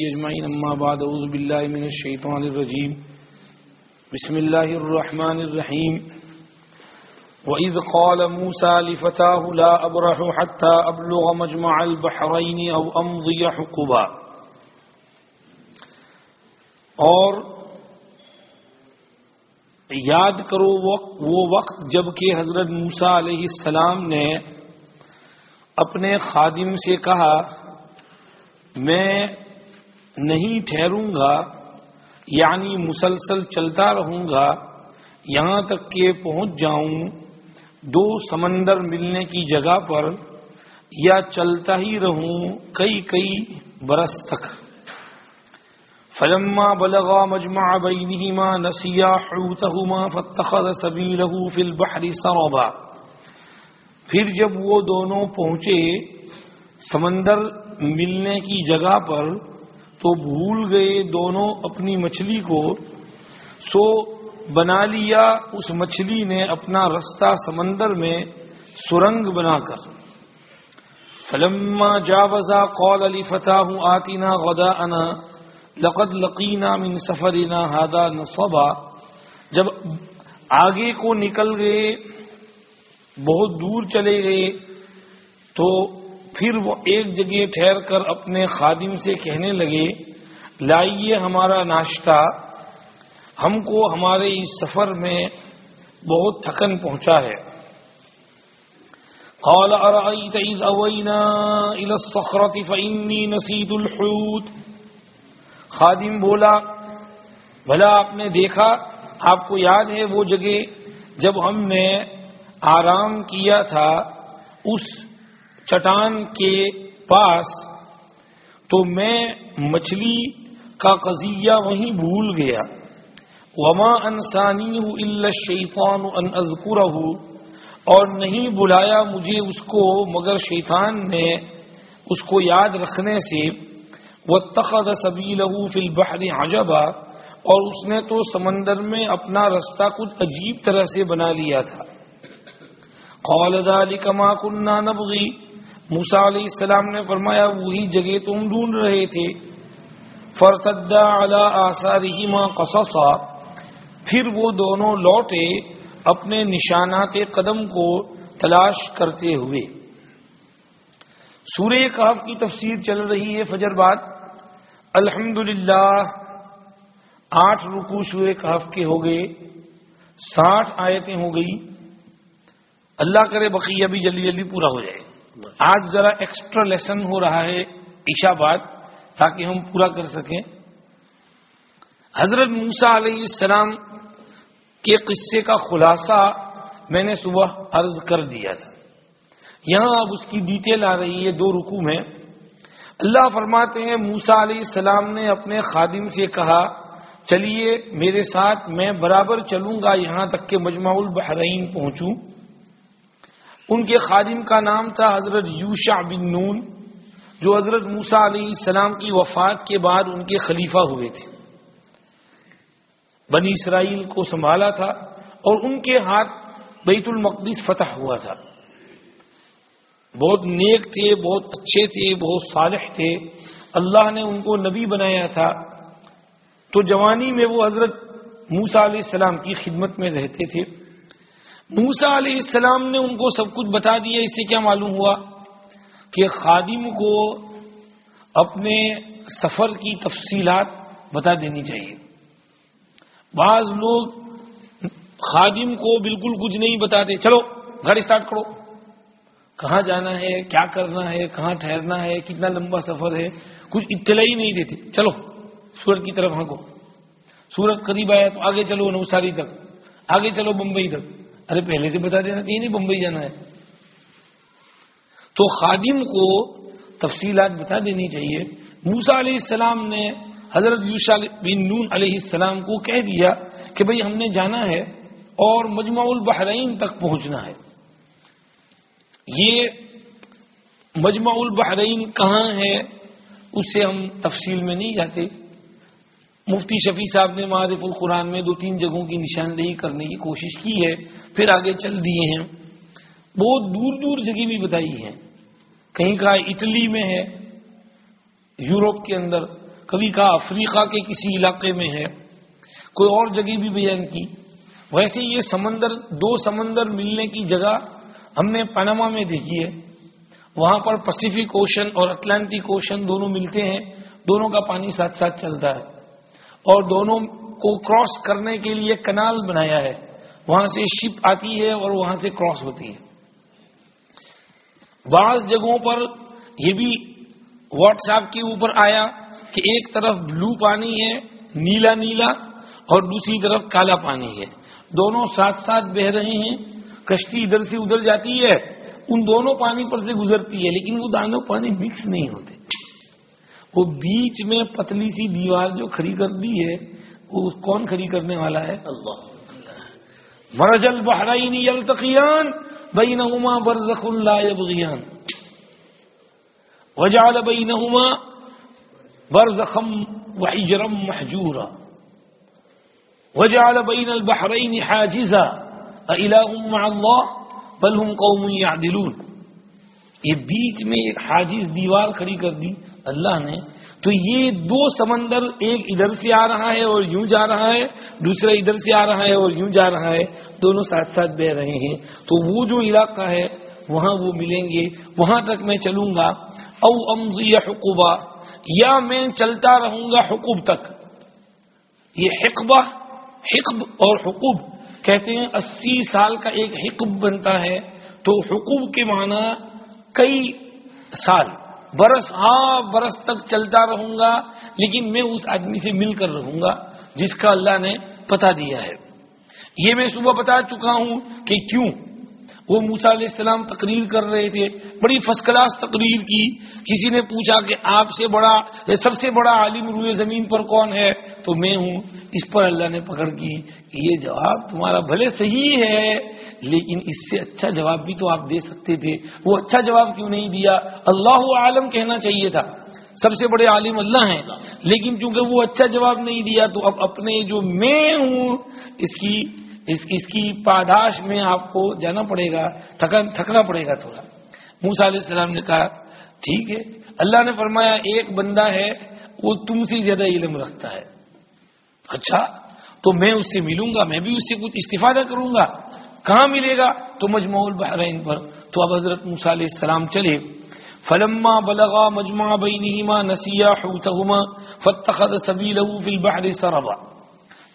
اجمعین، اما بعد، اعوذ باللہ من الشیطان الرجیم. بسم اللہ الرحمن الرحیم. وَإِذْ قَالَ مُوسَى لِفَتَاهُ لَا أَبْرَحُ حَتَّى أَبْلُغَ مَجْمَعَ الْبَحْرَيْنِ أَوْ أَمْضِيَ حُقُبًا. اور یاد کرو وہ وقت جبکہ حضرت موسیٰ علیہ السلام نے اپنے خادم سے کہا، میں نہیں ٹھہروں گا یعنی مسلسل چلتا رہوں گا، یہاں تک کہ پہنچ جاؤں دو سمندر ملنے کی جگہ پر یا چلتا ہی رہوں کئی کئی برس تک۔ فلما بلغا مجمع بینہما نسیا حوتہما فاتخذ سبیلہ فی البحر سربا۔ پھر جب وہ دونوں پہنچے سمندر ملنے کی جگہ پر تو بھول گئے دونوں اپنی مچھلی کو، سو بنا لیا اس مچھلی نے اپنا رستہ سمندر میں سرنگ بنا کر۔ فلما جاوزا قول علی فتح آتینا غدا انا لقد لقینا من سفرنا ہادا نصبا۔ جب آگے کو نکل گئے، بہت دور چلے گئے، تو پھر وہ ایک جگہ ٹھہر کر اپنے خادم سے کہنے لگے، لائیے ہمارا ناشتہ۔ ہم کو ہمارے اس سفر میں بہت تھکن پہنچا ہے۔ قال ارأيت إذ أوينا إلى الصخرة فإني نسيت الحوت۔ خادم بولا، بھلا آپ نے دیکھا، آپ کو یاد ہے وہ جگہ جب ہم نے آرام کیا تھا، اس چٹان کے پاس تو میں مچھلی کا قضیہ وہیں بھول گیا۔ وما انسانی شیفان ان ازکر اور نہیں بلایا مجھے اس کو، مگر شیطان نے اس کو یاد رکھنے سے۔ وہ تخت سبیل فی البحر عجبا۔ اور اس نے تو سمندر میں اپنا رستہ کچھ عجیب طرح سے بنا لیا تھا۔ قال ذلك ما كنا نبغي۔ موسا علیہ السلام نے فرمایا، وہی جگہ تم ڈھونڈ رہے تھے۔ فرتدا علی آثارہما قصصا۔ پھر وہ دونوں لوٹے اپنے نشانات قدم کو تلاش کرتے ہوئے۔ سورہ کہف کی تفسیر چل رہی ہے فجر بعد۔ الحمد آٹھ رکو سورہ کہف کے ہو گئے۔ ساٹھ آیتیں ہو گئی اللہ کرے بقیہ بھی جلدی جلدی پورا ہو جائے۔ آج ذرا ایکسٹرا لیسن ہو رہا ہے عشا بعد تاکہ ہم پورا کر سکیں۔ حضرت موسا علیہ السلام کے قصے کا خلاصہ میں نے صبح عرض کر دیا تھا۔ یہاں اب اس کی ڈیٹیل آ رہی ہے، دو رکو میں اللہ فرماتے ہیں موسا علیہ السلام نے اپنے خادم سے کہا، چلیے میرے ساتھ میں برابر چلوں گا، یہاں تک کہ مجمع البحرین پہنچوں۔ ان کے خادم کا نام تھا حضرت یوشا بن نون، جو حضرت موسا علیہ السلام کی وفات کے بعد ان کے خلیفہ ہوئے تھے۔ بنی اسرائیل کو سنبھالا تھا اور ان کے ہاتھ بیت المقدس فتح ہوا تھا۔ بہت نیک تھے، بہت اچھے تھے، بہت صالح تھے۔ اللہ نے ان کو نبی بنایا تھا۔ تو جوانی میں وہ حضرت موسا علیہ السلام کی خدمت میں رہتے تھے۔ موسا علیہ السلام نے ان کو سب کچھ بتا دیا، اس سے کیا معلوم ہوا؟ کہ خادم کو اپنے سفر کی تفصیلات بتا دینی چاہیے۔ بعض لوگ خادم کو بالکل کچھ نہیں بتاتے۔ چلو، گھر اسٹارٹ کرو۔ کہاں جانا ہے، کیا کرنا ہے، کہاں ٹھہرنا ہے، کتنا لمبا سفر ہے، کچھ اطلاع ہی نہیں دیتے۔ چلو، سورت کی طرف ہاں کو سورت قریب آیا تو آگے چلو نوساری تک، آگے چلو بمبئی تک۔ ارے پہلے سے بتا دینا نہیں بمبئی جانا ہے۔ تو خادم کو تفصیلات بتا دینی چاہیے۔ موسا علیہ السلام نے حضرت یوشا بن نون علیہ السلام کو کہہ دیا کہ بھئی ہم نے جانا ہے اور مجمع البحرین تک پہنچنا ہے۔ یہ مجمع البحرین کہاں ہے اس سے ہم تفصیل میں نہیں جاتے۔ مفتی شفیع صاحب نے معرف القرآن میں دو تین جگہوں کی نشاندہی کرنے کی کوشش کی ہے، پھر آگے چل دیے ہیں۔ بہت دور دور جگہ بھی بتائی ہیں۔ کہیں کہا اٹلی میں ہے، یورپ کے اندر، کبھی کہا افریقہ کے کسی علاقے میں ہے۔ کوئی اور جگہ بھی بیان کی۔ ویسے یہ سمندر، دو سمندر ملنے کی جگہ ہم نے پاناما میں دیکھی ہے۔ وہاں پر پیسفک اوشن اور اٹلانٹک اوشن دونوں ملتے ہیں۔ دونوں کا پانی ساتھ ساتھ چلتا ہے۔ اور دونوں کو کراس کرنے کے لیے کنال بنایا ہے۔ وہاں سے شپ آتی ہے اور وہاں سے کراس ہوتی ہے۔ بعض جگہوں پر یہ بھی واٹس ایپ کے اوپر آیا کہ ایک طرف بلو پانی ہے، نیلا نیلا، اور دوسری طرف کالا پانی ہے۔ دونوں ساتھ ساتھ بہ رہے ہیں۔ کشتی ادھر سے ادھر جاتی ہے، ان دونوں پانی پر سے گزرتی ہے، لیکن وہ دانوں پانی مکس نہیں ہوتے۔ وہ بیچ میں پتلی سی دیوار جو کھڑی کر دی ہے وہ کون کھڑی کرنے والا ہے؟ اللہ۔ مرجل بحرائنی التقیان بینہما برزخ لا یبغیان۔ وجعل بینہما برزخم وحجرم محجورا۔ وجعل بین البحرین حاجزا۔ الہ مع اللہ بل ہم قوم یعدلون یہ بیچ میں ایک حاجز دیوار کھڑی کر دی۔ اللہ نے، تو یہ دو سمندر ایک ادھر سے آ رہا ہے اور یوں جا رہا ہے، دوسرا ادھر سے آ رہا ہے اور یوں جا رہا ہے، دونوں ساتھ ساتھ بہ رہے ہیں۔ تو وہ جو علاقہ ہے، وہاں وہ ملیں گے، وہاں تک میں چلوں گا۔ او امزی حقوبہ یا میں چلتا رہوں گا حقوب تک۔ یہ حقبہ، حقب اور حقوب کہتے ہیں، اسی سال کا ایک حقب بنتا ہے۔ تو حقوب کے معنی کئی سال۔ برس ہاں برس تک چلتا رہوں گا، لیکن میں اس آدمی سے مل کر رہوں گا جس کا اللہ نے پتا دیا ہے۔ یہ میں صبح بتا چکا ہوں کہ کیوں؟ وہ موسا علیہ السلام تقریر کر رہے تھے، بڑی فرسٹ کلاس تقریر کی۔ کسی نے پوچھا کہ آپ سے بڑا سب سے بڑا عالم روئے زمین پر کون ہے؟ تو میں ہوں۔ اس پر اللہ نے پکڑ کی کہ یہ جواب تمہارا بھلے صحیح ہے، لیکن اس سے اچھا جواب بھی تو آپ دے سکتے تھے۔ وہ اچھا جواب کیوں نہیں دیا؟ اللہ عالم کہنا چاہیے تھا۔ سب سے بڑے عالم اللہ ہیں۔ لیکن چونکہ وہ اچھا جواب نہیں دیا، تو اب اپنے جو میں ہوں، اس کی اس اس کی پاداش میں آپ کو جانا پڑے گا تھکنا پڑے گا تھوڑا۔ موسا علیہ السلام نے کہا، ٹھیک ہے۔ اللہ نے فرمایا، ایک بندہ ہے، وہ تم سے زیادہ علم رکھتا ہے۔ اچھا تو میں اس سے ملوں گا، میں بھی اس سے کچھ استفادہ کروں گا۔ کہاں ملے گا؟ تو مجموع البحرین پر۔ تو اب حضرت موسا علیہ السلام چلے۔ فلما بلغا مجمع بینہما نسیا حوتہما، فاتخذ سبیلہ فی البحر سربا۔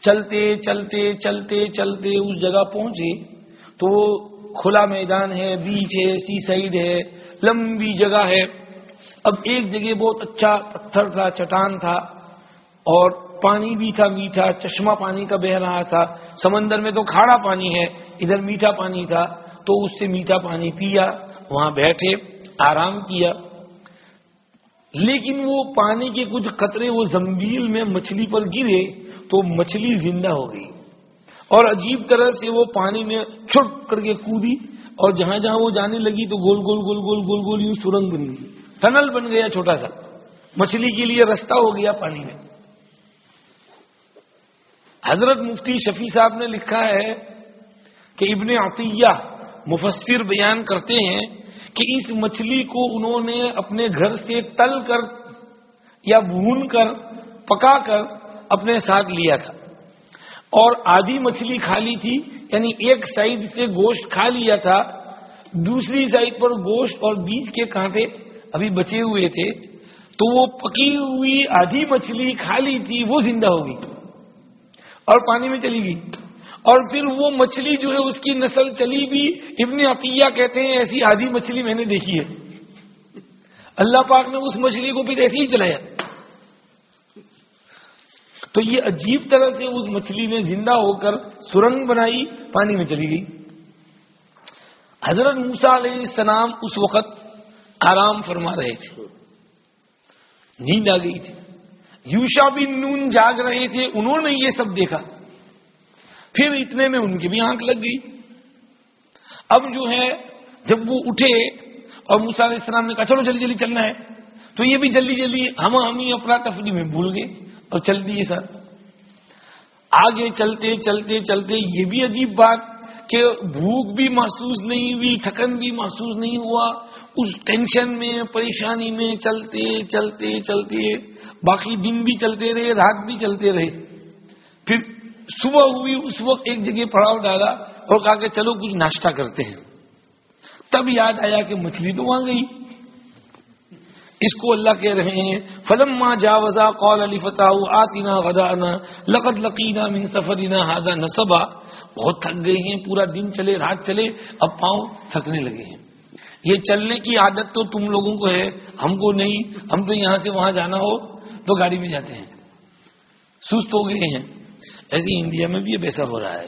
چلتے چلتے چلتے چلتے اس جگہ پہنچے تو کھلا میدان ہے، بیچ ہے، سی سائڈ ہے، لمبی جگہ ہے۔ اب ایک جگہ بہت اچھا پتھر تھا، چٹان تھا اور پانی بھی تھا، میٹھا چشمہ پانی کا بہ رہا تھا۔ سمندر میں تو کھاڑا پانی ہے، ادھر میٹھا پانی تھا۔ تو اس سے میٹھا پانی پیا، وہاں بیٹھے، آرام کیا۔ لیکن وہ پانی کے کچھ قطرے وہ زمبیل میں مچھلی پر گرے۔ تو مچھلی زندہ ہو گئی۔ اور عجیب طرح سے وہ پانی میں چھٹ کر کے کودی اور جہاں جہاں وہ جانے لگی تو گول گول گول گول گول گول یوں سرنگ بن گئی۔ ٹنل بن گیا چھوٹا سا۔ مچھلی کے لیے رستہ ہو گیا پانی میں۔ حضرت مفتی شفیع صاحب نے لکھا ہے کہ ابن عطیہ مفسر بیان کرتے ہیں کہ اس مچھلی کو انہوں نے اپنے گھر سے تل کر یا بھون کر، پکا کر اپنے ساتھ لیا تھا۔ اور آدھی مچھلی کھا لی تھی یعنی ایک سائڈ سے گوشت کھا لیا تھا، دوسری سائڈ پر گوشت اور بیج کے کانٹے ابھی بچے ہوئے تھے۔ تو وہ پکی ہوئی آدھی مچھلی کھا لی تھی، وہ زندہ ہو گئی اور پانی میں چلی گئی۔ اور پھر وہ مچھلی جو ہے، اس کی نسل چلی بھی۔ ابن عطیہ کہتے ہیں، ایسی آدھی مچھلی میں نے دیکھی ہے۔ اللہ پاک نے اس مچھلی کو پھر ایسے ہی چلایا۔ تو یہ عجیب طرح سے اس مچھلی نے زندہ ہو کر سرنگ بنائی، پانی میں چلی گئی۔ حضرت موسا علیہ السلام اس وقت آرام فرما رہے تھے۔ نیند آ گئی تھی۔ یوشا بھی نون جاگ رہے تھے، انہوں نے یہ سب دیکھا۔ پھر اتنے میں ان کی بھی آنکھ لگ گئی۔ اب جو ہے، جب وہ اٹھے اور موسا علیہ السلام نے کہا، چلو جلدی جلدی چلنا ہے۔ تو یہ بھی جلدی جلدی ہم ہم ہی اپنا تفریح میں بھول گئے۔ اور چل دیے سر۔ آگے چلتے چلتے چلتے یہ بھی عجیب بات کہ بھوک بھی محسوس نہیں ہوئی، تھکن بھی محسوس نہیں ہوا۔ اس ٹینشن میں، پریشانی میں چلتے چلتے چلتے باقی دن بھی چلتے رہے، رات بھی چلتے رہے۔ پھر صبح ہوئی، اس وقت ایک جگہ پڑاؤ ڈالا اور کہا کہ چلو کچھ ناشتہ کرتے ہیں۔ تب یاد آیا کہ مچھلی تو وہاں گئی۔ اس کو اللہ کہہ رہے ہیں فلم ماں جا وزا قول علی فتح آتینا غدانا لقد لقینا من سفرینا ہاضا نصبا۔ بہت تھک گئے ہیں، پورا دن چلے، رات چلے، اب پاؤں تھکنے لگے ہیں۔ یہ چلنے کی عادت تو تم لوگوں کو ہے، ہم کو نہیں، ہم تو یہاں سے وہاں جانا ہو تو گاڑی میں جاتے ہیں۔ سست ہو گئے ہیں۔ ایسے انڈیا میں بھی ایسا ہو رہا ہے۔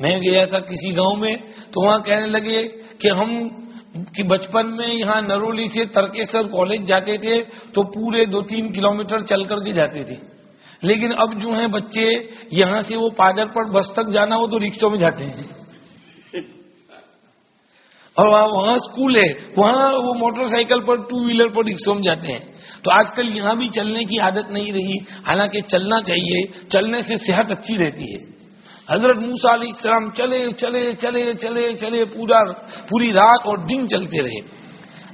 میں گیا تھا کسی گاؤں میں تو وہاں کہنے لگے کہ ہم کہ بچپن میں یہاں نرولی سے ترکیسر کالج جاتے تھے تو پورے دو تین کلومیٹر چل کر کے جاتے تھے۔ لیکن اب جو ہیں بچے یہاں سے وہ پادر پر بس تک جانا ہو تو رکشوں میں جاتے ہیں۔ اور وہاں اسکول ہے۔ وہاں وہ موٹر سائیکل پر ٹو ویلر پر رکشوں میں جاتے ہیں۔ تو آج کل یہاں بھی چلنے کی عادت نہیں رہی۔ حالانکہ چلنا چاہیے۔ چلنے سے صحت اچھی رہتی ہے۔ حضرت موسا علیہ السلام چلے چلے چلے چلے چلے پورا پوری رات اور دن چلتے رہے۔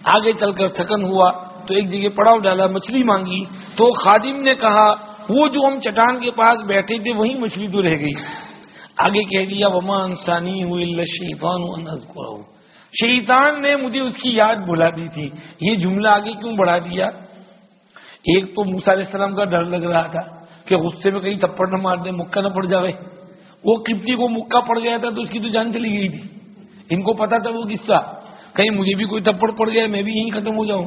آگے چل کر تھکن ہوا تو ایک جگہ پڑاؤ ڈالا، مچھلی مانگی۔ تو خادم نے کہا، وہ جو ہم چٹان کے پاس بیٹھے تھے وہی مچھلی تو رہ گئی۔ آگے کہہ دیا، وما انسانی شیطان شیطان نے مجھے اس کی یاد بلا دی تھی۔ یہ جملہ آگے کیوں بڑھا دیا؟ ایک تو موسا علیہ السلام کا ڈر لگ رہا تھا کہ غصے میں کہیں تپڑ نہ مار دے مکہ نہ پڑ جائے وہ کپتی کو مکہ پڑ گیا تھا تو اس کی تو جان چلی گئی تھی۔ ان کو پتا تھا وہ قصہ۔ کہیں مجھے بھی کوئی تپڑ پڑ گیا میں بھی یہیں ختم ہو جاؤں۔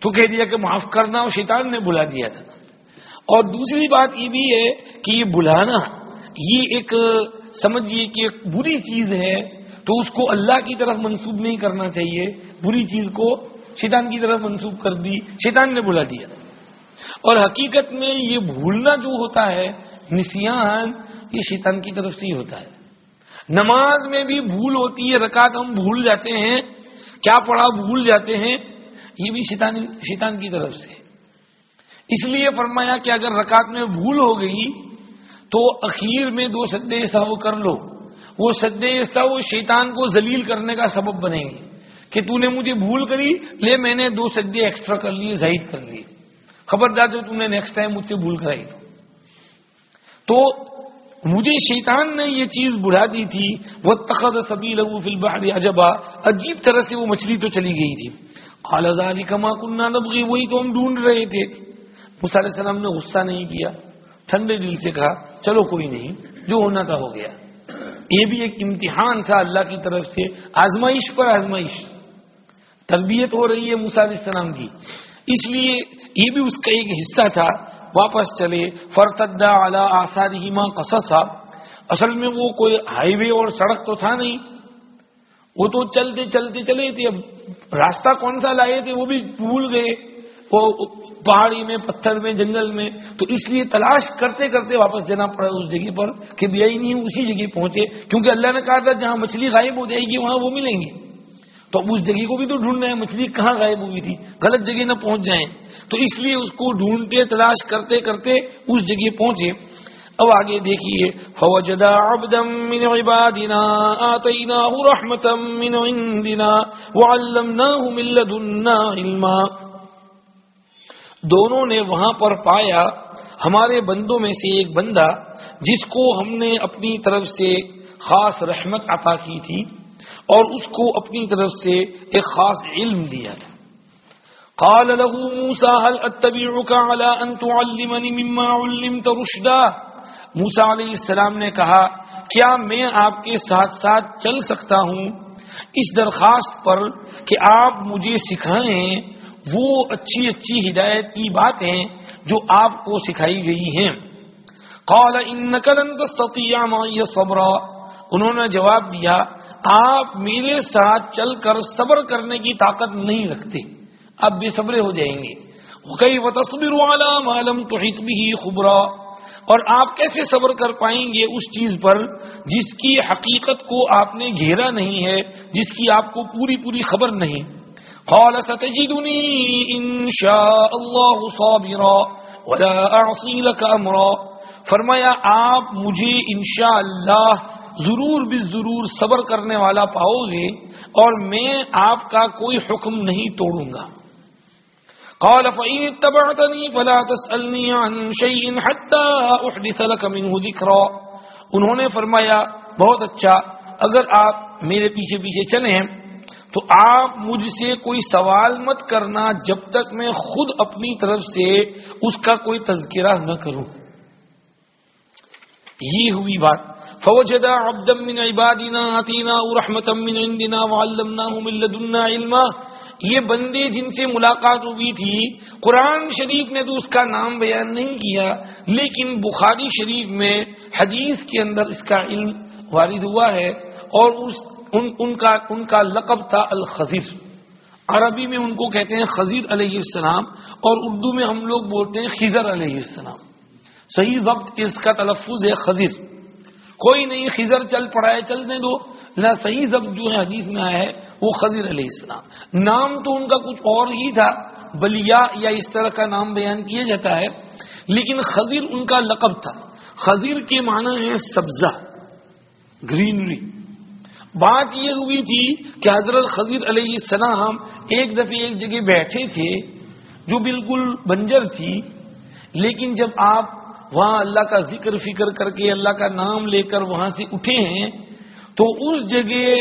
تو کہہ دیا کہ معاف کرنا اور شیطان نے بلا دیا تھا۔ اور دوسری بات یہ بھی ہے کہ یہ بلانا، یہ ایک، سمجھیے کہ ایک بری چیز ہے۔ تو اس کو اللہ کی طرف منسوب نہیں کرنا چاہیے۔ بری چیز کو شیطان کی طرف منسوب کر دی، شیطان نے بلا دیا۔ اور حقیقت میں یہ بھولنا جو ہوتا ہے، نسیان یہ شیطان کی طرف سے ہی ہوتا ہے۔ نماز میں بھی بھول ہوتی ہے، رکعت ہم بھول جاتے ہیں۔ کیا پڑھا بھول جاتے ہیں؟ یہ بھی شیطان شیطان کی طرف سے۔ اس لیے فرمایا کہ اگر رکعت میں بھول ہو گئی تو اخیر میں دو سدے سہو کر لو۔ وہ سدے سہو شیطان کو ذلیل کرنے کا سبب بنے گی کہ تو نے مجھے بھول کری، لے میں نے دو سدے ایکسٹرا کر لیے ظاہر کر لیے۔ خبردار جو تم نے نیکسٹ ٹائم مجھ سے بھول کرائی تو مجھے شیطان نے یہ چیز بڑھا دی تھی وہ تخت سبھی لگو فل بہار عجبا۔ عجیب طرح سے وہ مچھلی تو چلی گئی تھی۔ خالزانی کما کنہ نبغی وہی تو ہم ڈھونڈ رہے تھے۔ علیہ السلام نے غصہ نہیں کیا، ٹھنڈے دل سے کہا، چلو کوئی نہیں، جو ہونا تھا ہو گیا۔ یہ بھی ایک امتحان تھا اللہ کی طرف سے، آزمائش پر آزمائش۔ تربیت ہو رہی ہے علیہ السلام کی۔ اس لیے یہ بھی اس کا ایک حصہ تھا واپس چلے، فرتدا اعلی آسانی ماں قصصا۔ اصل میں وہ کوئی ہائی وے اور سڑک تو تھا نہیں۔ وہ تو چلتے چلتے چلے تھے۔ اب راستہ کون سا لائے تھے وہ بھی بھول گئے۔ وہ پہاڑی میں، پتھر میں، جنگل میں۔ تو اس لیے تلاش کرتے کرتے واپس جانا پڑا اس جگہ پر کہ بھی نہیں، اسی جگہ پہنچے۔ کیونکہ اللہ نے کہا تھا، جہاں مچھلی غائب ہو جائے گی، وہاں وہ ملیں گے۔ تو اب اس جگہ کو بھی تو ڈھونڈنا ہے، مچھلی کہاں غائب ہوئی تھی؟ غلط جگہ نہ پہنچ جائیں۔ تو اس لیے اس کو ڈھونڈتے، تلاش کرتے کرتے اس جگہ پہنچے۔ اب آگے دیکھیے، فوجدا عبدا من عبادنا آتیناه رحمتا من عندنا وعلمناه من لدنا علما۔ دونوں نے وہاں پر پایا، ہمارے بندوں میں سے ایک بندہ جس کو ہم نے اپنی طرف سے خاص رحمت عطا کی تھی۔ اور اس کو اپنی طرف سے ایک خاص علم دیا تھا قال له موسى هل اتبعك على ان تعلمني مما علمت رشدا؟ موسى علیہ السلام نے کہا، کیا میں آپ کے ساتھ ساتھ چل سکتا ہوں؟ اس درخواست پر کہ آپ مجھے سکھائیں، وہ اچھی اچھی ہدایت کی باتیں جو آپ کو سکھائی گئی ہیں۔ قال انك لن تستطيع معي صبرا۔ انہوں نے جواب دیا آپ میرے ساتھ چل کر صبر کرنے کی طاقت نہیں رکھتے، اب بے صبرے ہو جائیں گے۔ کئی و تصبر عالم تو بھی خبرا۔ اور آپ کیسے صبر کر پائیں گے اس چیز پر جس کی حقیقت کو آپ نے گھیرا نہیں ہے، جس کی آپ کو پوری پوری خبر نہیں۔ قال ستجدنی انشاء اللہ صابرا ولا اعصی لك امرا فرمایا، آپ مجھے انشاءاللہ اللہ ضرور بھی ضرور صبر کرنے والا پاؤ گے اور میں آپ کا کوئی حکم نہیں توڑوں گا۔ قال فإن اتبعتني فلا تسألني عن شيء حتى أحدث لك منه ذكرا۔ انہوں نے فرمایا، بہت اچھا اگر آپ میرے پیچھے پیچھے چلیں، تو آپ مجھ سے کوئی سوال مت کرنا جب تک میں خود اپنی طرف سے اس کا کوئی تذکرہ نہ کروں۔ یہ ہوئی بات۔ فوجدا عبدا من عبادنا اتینا رحمتا من عندنا وعلمناه من لدنا علما. یہ بندے جن سے ملاقات ہوئی تھی، قرآن شریف نے تو اس کا نام بیان نہیں کیا، لیکن بخاری شریف میں حدیث کے اندر اس کا علم وارد ہوا ہے، اور اس، ان ان کا ان کا لقب تھا الخضر۔ عربی میں ان کو کہتے ہیں خضیر علیہ السلام، اور اردو میں ہم لوگ بولتے ہیں خضر علیہ السلام۔ صحیح وقت اس کا تلفظ ہے خضر۔ کوئی نہیں، خضر چل پڑا ہے، چلنے دو۔ نہ صحیح ضبط جو ہے، حدیث میں آیا ہے، وہ خضر علیہ السلام۔ نام تو ان کا کچھ اور ہی تھا بلیا یا اس طرح کا نام بیان کیا جاتا ہے، لیکن خضر ان کا لقب تھا۔ خضر کے معنی ہے سبزہ، گرینری۔ بات یہ ہوئی تھی کہ حضرت خضر علیہ السلام ایک دفعہ ایک جگہ بیٹھے تھے، جو بالکل بنجر تھی، لیکن جب آپ وہاں اللہ کا ذکر فکر کر کے اللہ کا نام لے کر وہاں سے اٹھے ہیں، تو اس جگہ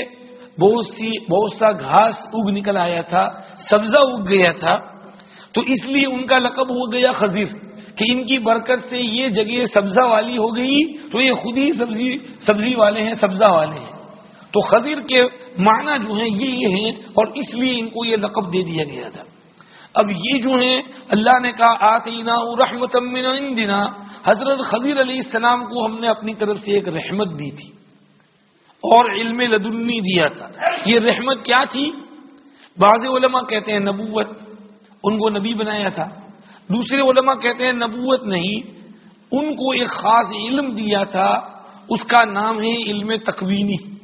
بہت سی بہت سا گھاس اگ نکل آیا تھا، سبزہ اگ گیا تھا۔ تو اس لیے ان کا لقب ہو گیا خزیر کہ ان کی برکت سے یہ جگہ سبزہ والی ہو گئی، تو یہ خود ہی سبزی سبزی والے ہیں، سبزہ والے ہیں۔ تو خزیر کے معنی جو ہیں، یہ یہ ہیں، اور اس لیے ان کو یہ لقب دے دیا گیا تھا۔ اب یہ جو ہیں، اللہ نے کہا آتینا رحمت عندنا۔ حضرت خضیر علیہ السلام کو ہم نے اپنی طرف سے ایک رحمت دی تھی اور علم لدنی دیا تھا۔ یہ رحمت کیا تھی؟ بعض علماء کہتے ہیں نبوت، ان کو نبی بنایا تھا۔ دوسرے علماء کہتے ہیں نبوت نہیں، ان کو ایک خاص علم دیا تھا، اس کا نام ہے علم تکوینی۔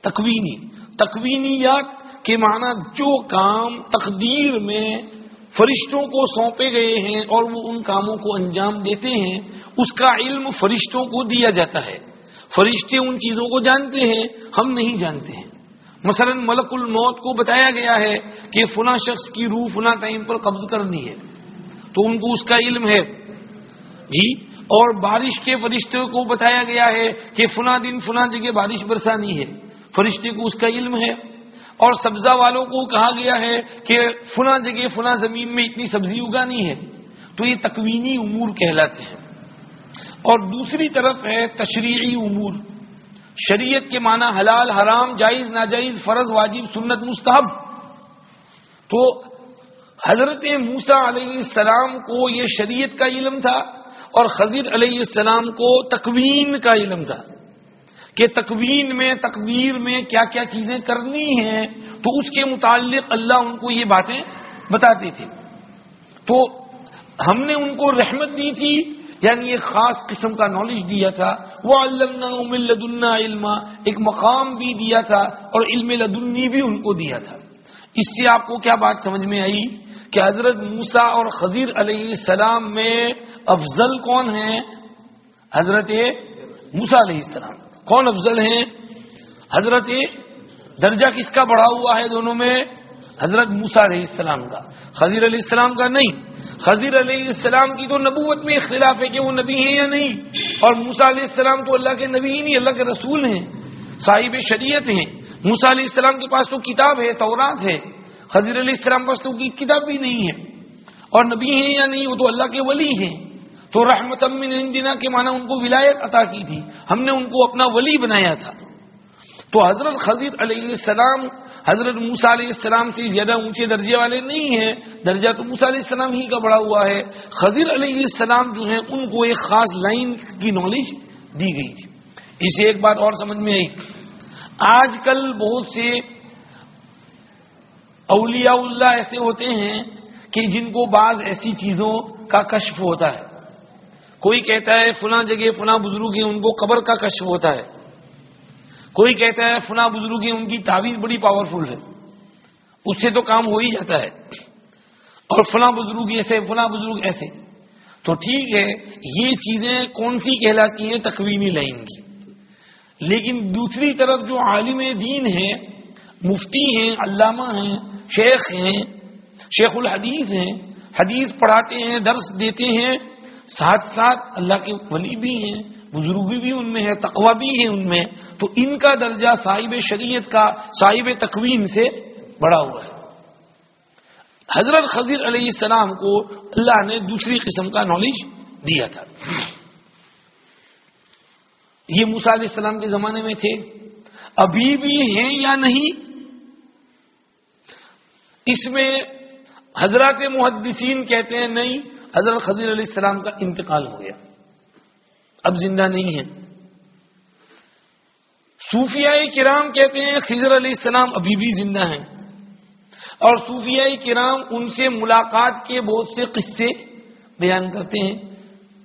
تکوینی۔ تکوینیات کے معنی جو کام تقدیر میں فرشتوں کو سونپے گئے ہیں اور وہ ان کاموں کو انجام دیتے ہیں، اس کا علم فرشتوں کو دیا جاتا ہے۔ فرشتے ان چیزوں کو جانتے ہیں، ہم نہیں جانتے ہیں۔ مثلا ملک الموت کو بتایا گیا ہے کہ فنا شخص کی روح فنا ٹائم پر قبض کرنی ہے۔ تو ان کو اس کا علم ہے۔ جی اور بارش کے فرشتے کو بتایا گیا ہے کہ فنا دن فنا جگہ بارش برسانی ہے۔ فرشتے کو اس کا علم ہے۔ اور سبزہ والوں کو کہا گیا ہے کہ فنا جگہ فنا زمین میں اتنی سبزی اگانی ہے۔ تو یہ تکوینی امور کہلاتے ہیں۔ اور دوسری طرف ہے تشریعی امور۔ شریعت کے معنی حلال، حرام، جائز، ناجائز، فرض، واجب، سنت، مستحب۔ تو حضرت موسا علیہ السلام کو یہ شریعت کا علم تھا اور خضر علیہ السلام کو تکوین کا علم تھا۔ کہ تکوین میں تقویر میں کیا کیا چیزیں کرنی ہیں، تو اس کے متعلق اللہ ان کو یہ باتیں بتاتے تھے تو ہم نے ان کو رحمت دی تھی یعنی ایک خاص قسم کا نالج دیا تھا۔ وہ علم علما، ایک مقام بھی دیا تھا اور علم لدنی بھی ان کو دیا تھا۔ اس سے آپ کو کیا بات سمجھ میں آئی کہ حضرت موسا اور خضیر علیہ السلام میں افضل کون ہیں؟ حضرت موسا علیہ السلام۔ کون افضل ہیں؟ حضرت درجہ کس کا بڑھا ہوا ہے دونوں میں؟ حضرت موسا علیہ السلام کا۔ خضیر علیہ السلام کا نہیں۔ خضیر علیہ السلام کی تو نبوت میں اختلاف ہے کہ وہ نبی ہیں یا نہیں۔ اور موسا علیہ السلام تو اللہ کے نبی ہی نہیں، اللہ کے رسول ہیں۔ صاحب شریعت ہیں۔ موسا علیہ السلام کے پاس تو کتاب ہے، تورات ہے۔ خضیر علیہ السلام پاس تو کتاب بھی نہیں ہے۔ اور نبی ہیں یا نہیں، وہ تو اللہ کے ولی ہیں۔ تو رحمت دینا کے معنی ان کو ولایت عطا کی تھی۔ ہم نے ان کو اپنا ولی بنایا تھا۔ تو حضرت خضیر علیہ السلام، حضرت موسا علیہ السلام سے زیادہ اونچے درجے والے نہیں ہیں۔ درجہ تو موسا علیہ السلام ہی کا بڑا ہوا ہے۔ خضر علیہ السلام جو ہیں، ان کو ایک خاص لائن کی نالج دی گئی تھی۔ اسے ایک بات اور سمجھ میں آئی۔ آج کل بہت سے اولیاء اللہ ایسے ہوتے ہیں کہ جن کو بعض ایسی چیزوں کا کشف ہوتا ہے۔ کوئی کہتا ہے فلاں جگہ فلاں بزرگ ان کو قبر کا کشف ہوتا ہے۔ کوئی کہتا ہے فنا بزرگ ان کی تعویذ بڑی پاورفل ہے۔ اس سے تو کام ہو ہی جاتا ہے۔ اور فلاں بزرگ ایسے، فلاں بزرگ ایسے۔ تو ٹھیک ہے، یہ چیزیں کون سی کہلاتی ہیں؟ تکوینی لائن کی۔ لیکن دوسری طرف جو عالم دین ہیں، مفتی ہیں، علامہ ہیں، شیخ ہیں، شیخ الحدیث ہیں، حدیث پڑھاتے ہیں، درس دیتے ہیں۔ ساتھ ساتھ اللہ کے ولی بھی ہیں بزرگی بھی ان میں ہے تقوا بھی ہے ان میں، تو ان کا درجہ صاحب شریعت کا، صاحب تقویم سے بڑا ہوا ہے۔ حضرت خضر علیہ السلام کو اللہ نے دوسری قسم کا نالج دیا تھا۔ یہ موسا علیہ السلام کے زمانے میں تھے۔ ابھی بھی ہیں یا نہیں؟ اس میں حضرات محدثین کہتے ہیں نہیں۔ حضرت خضیر علیہ السلام کا انتقال ہو گیا۔ اب زندہ نہیں ہے۔ صوفیاء کرام کہتے ہیں خضر علیہ السلام ابھی بھی زندہ ہیں۔ اور صوفیاء کرام ان سے ملاقات کے بہت سے قصے بیان کرتے ہیں۔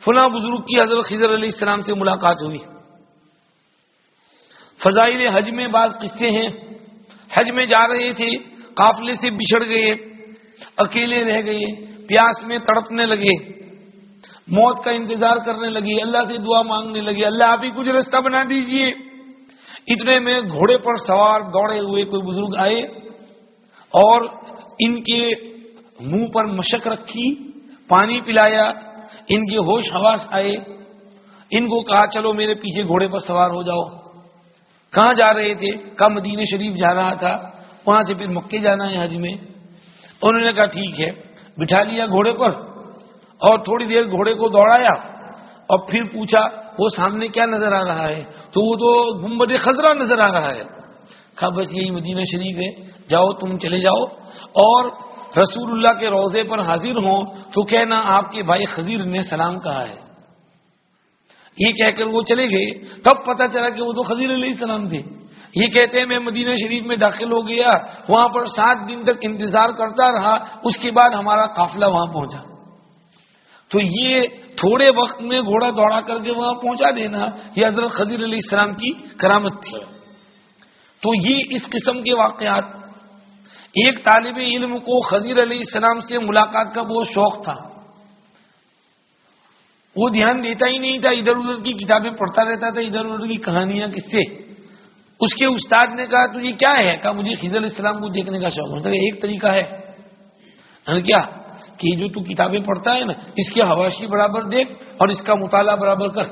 فلاں بزرگ کی حضرت خضر علیہ السلام سے ملاقات ہوئی۔ فضائل حج میں بعض قصے ہیں۔ حج میں جا رہے تھے، قافلے سے بچھڑ گئے، اکیلے رہ گئے۔ پیاس میں تڑپنے لگے۔ موت کا انتظار کرنے لگی، اللہ سے دعا مانگنے لگے اللہ آپ ہی کچھ رستہ بنا دیجیے۔ اتنے میں گھوڑے پر سوار دوڑے ہوئے کوئی بزرگ آئے اور ان کے منہ پر مشک رکھی، پانی پلایا، ان کے ہوش حواس آئے۔ ان کو کہا، چلو میرے پیچھے گھوڑے پر سوار ہو جاؤ۔ کہاں جا رہے تھے؟ کہاں مدینہ شریف جا رہا تھا؟ وہاں سے پھر مکے جانا ہے حج میں۔ انہوں نے کہا، ٹھیک ہے۔ بٹھا لیا گھوڑے پر اور تھوڑی دیر گھوڑے کو دوڑایا اور پھر پوچھا، وہ سامنے کیا نظر آ رہا ہے؟ تو وہ تو گمبد خزرہ نظر آ رہا ہے۔ کہا، بس یہی مدینہ شریف ہے۔ جاؤ، تم چلے جاؤ۔ اور رسول اللہ کے روزے پر حاضر ہوں تو کہنا، آپ کے بھائی خزیر نے سلام کہا ہے۔ یہ کہہ کر وہ چلے گئے۔ تب پتا چلا کہ وہ تو خزیر علیہ السلام تھے۔ یہ کہتے ہیں میں مدینہ شریف میں داخل ہو گیا، وہاں پر سات دن تک انتظار کرتا رہا، اس کے بعد ہمارا قافلہ وہاں پہنچا۔ تو یہ تھوڑے وقت میں گھوڑا دوڑا کر کے وہاں پہنچا دینا، یہ حضرت خدیر علیہ السلام کی کرامت تھی۔ تو یہ اس قسم کے واقعات، ایک طالب علم کو خزیر علیہ السلام سے ملاقات کا بہت شوق تھا۔ وہ دھیان دیتا ہی نہیں تھا، ادھر ادھر کی کتابیں پڑھتا رہتا تھا، ادھر ادھر کی کہانیاں کس سے؟ اس کے استاد نے کہا تو یہ کیا ہے؟ کہا، مجھے خزر السلام کو دیکھنے کا شوق ہوتا ہے مطلب ایک طریقہ ہے۔ ہاں جی، کیا؟ کہ جو تو کتابیں پڑھتا ہے نا، اس کے حواشی برابر دیکھ اور اس کا مطالعہ برابر کر۔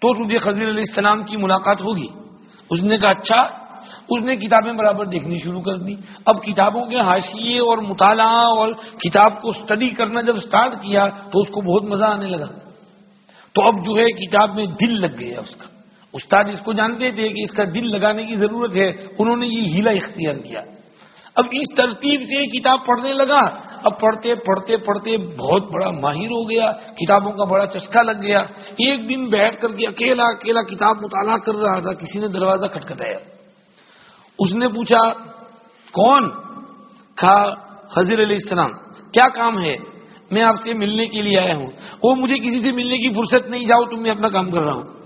تو تجھے خزیر علیہ السلام کی ملاقات ہوگی۔ اس نے کہا اچھا اس نے کتابیں برابر دیکھنی شروع کر دی۔ اب کتابوں کے حاشیے اور مطالعہ اور کتاب کو اسٹڈی کرنا جب اسٹارٹ کیا تو اس کو بہت مزہ آنے لگا۔ تو اب جو ہے کتاب میں دل لگ گیا اس کا۔ استاد اس کو جانتے تھے کہ اس کا دل لگانے کی ضرورت ہے، انہوں نے یہ ہیلا اختیار کیا۔ اب اس ترتیب سے کتاب پڑھنے لگا۔ اب پڑھتے پڑھتے پڑھتے بہت بڑا ماہر ہو گیا، کتابوں کا بڑا چسکا لگ گیا۔ ایک دن بیٹھ کر کے اکیلا اکیلا کتاب مطالعہ کر رہا تھا، کسی نے دروازہ کھٹکھٹایا۔ اس نے پوچھا، کون؟ کہا خزیر علیہ السلام۔ کیا کام ہے؟ میں آپ سے ملنے کے لیے آیا ہوں۔ وہ مجھے کسی سے ملنے کی فرصت نہیں، جاؤ تم میں اپنا کام کر رہا ہوں۔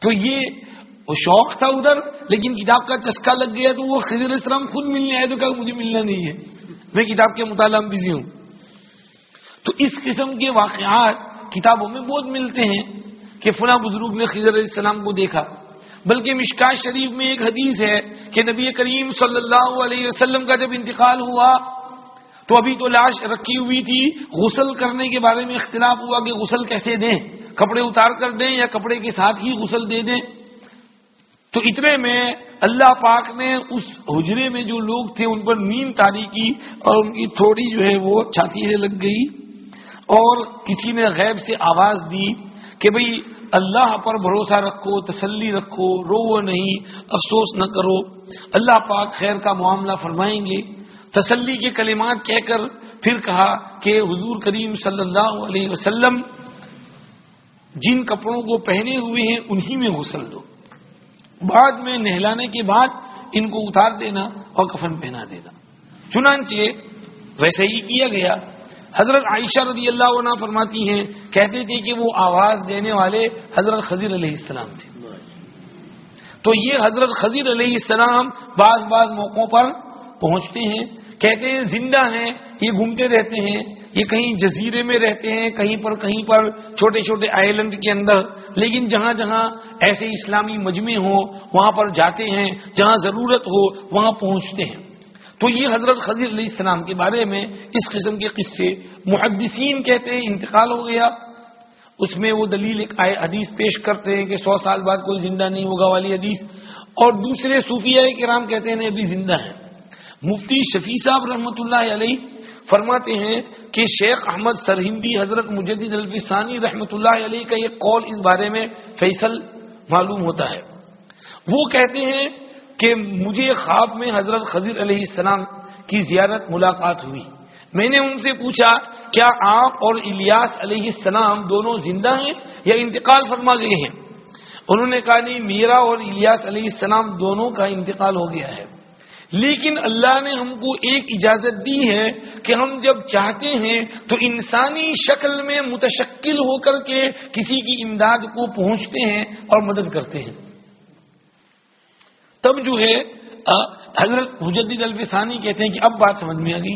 تو یہ وہ شوق تھا ادھر، لیکن کتاب کا چسکا لگ گیا تو وہ خزیر السلام خود ملنے آئے تو کہا مجھے ملنا نہیں ہے۔ میں کتاب کے مطالعہ میں بزی ہوں۔ تو اس قسم کے واقعات کتابوں میں بہت ملتے ہیں کہ فلاں بزرگ نے خضر علیہ السلام کو دیکھا۔ بلکہ مشکا شریف میں ایک حدیث ہے کہ نبی کریم صلی اللہ علیہ وسلم کا جب انتقال ہوا، تو ابھی تو لاش رکھی ہوئی تھی۔ غسل کرنے کے بارے میں اختلاف ہوا کہ غسل کیسے دیں۔ کپڑے اتار کر دیں یا کپڑے کے ساتھ ہی غسل دے دیں۔ تو اتنے میں اللہ پاک نے اس حجرے میں جو لوگ تھے، ان پر نیند تاری کی اور ان کی تھوڑی جو ہے وہ چھاتی سے لگ گئی اور کسی نے غیب سے آواز دی کہ بھئی اللہ پر بھروسہ رکھو، تسلی رکھو رو نہیں، افسوس نہ کرو۔ اللہ پاک خیر کا معاملہ فرمائیں گے۔ تسلی کے کلمات کہہ کر پھر کہا کہ حضور کریم صلی اللہ علیہ وسلم جن کپڑوں کو پہنے ہوئے ہیں، انہی میں غسل دو۔ بعد میں نہلانے کے بعد ان کو اتار دینا اور کفن پہنا دینا۔ چنانچہ ویسے ہی کیا گیا۔ حضرت عائشہ رضی اللہ عنہ فرماتی ہیں، کہتے تھے کہ وہ آواز دینے والے حضرت خضیر علیہ السلام تھے۔ تو یہ حضرت خضیر علیہ السلام بعض بعض موقعوں پر پہنچتے ہیں، کہتے ہیں، زندہ ہیں، یہ گھومتے رہتے ہیں۔ یہ کہیں جزیرے میں رہتے ہیں، کہیں پر کہیں پر چھوٹے چھوٹے آئی لینڈ کے اندر۔ لیکن جہاں جہاں ایسے اسلامی مجمع ہوں، وہاں پر جاتے ہیں، جہاں ضرورت ہو، وہاں پہنچتے ہیں۔ تو یہ حضرت خضیر علیہ السلام کے بارے میں اس قسم کے قصے محدثین کہتے ہیں، انتقال ہو گیا۔ اس میں وہ دلیل ایک آئے حدیث پیش کرتے ہیں کہ سو سال بعد کوئی زندہ نہیں ہوگا والی حدیث۔ اور دوسرے صوفیہ کرام کہتے ہیں ابھی زندہ ہیں۔ مفتی شفیع صاحب رحمۃ اللہ علیہ فرماتے ہیں کہ شیخ احمد سرہندی حضرت مجدد الفسانی رحمۃ اللہ علیہ کا یہ قول اس بارے میں فیصل معلوم ہوتا ہے۔ وہ کہتے ہیں کہ مجھے خواب میں حضرت خضر علیہ السلام کی زیارت ملاقات ہوئی۔ میں نے ان سے پوچھا، کیا آپ اور الیاس علیہ السلام دونوں زندہ ہیں یا انتقال فرما گئے ہیں؟ انہوں نے کہا، نہیں، میرا اور الیاس علیہ السلام دونوں کا انتقال ہو گیا ہے۔ لیکن اللہ نے ہم کو ایک اجازت دی ہے کہ ہم جب چاہتے ہیں تو انسانی شکل میں متشکل ہو کر کے کسی کی امداد کو پہنچتے ہیں اور مدد کرتے ہیں۔ تب جو ہے حضرت مجدد الفسانی کہتے ہیں کہ اب بات سمجھ میں آ گئی۔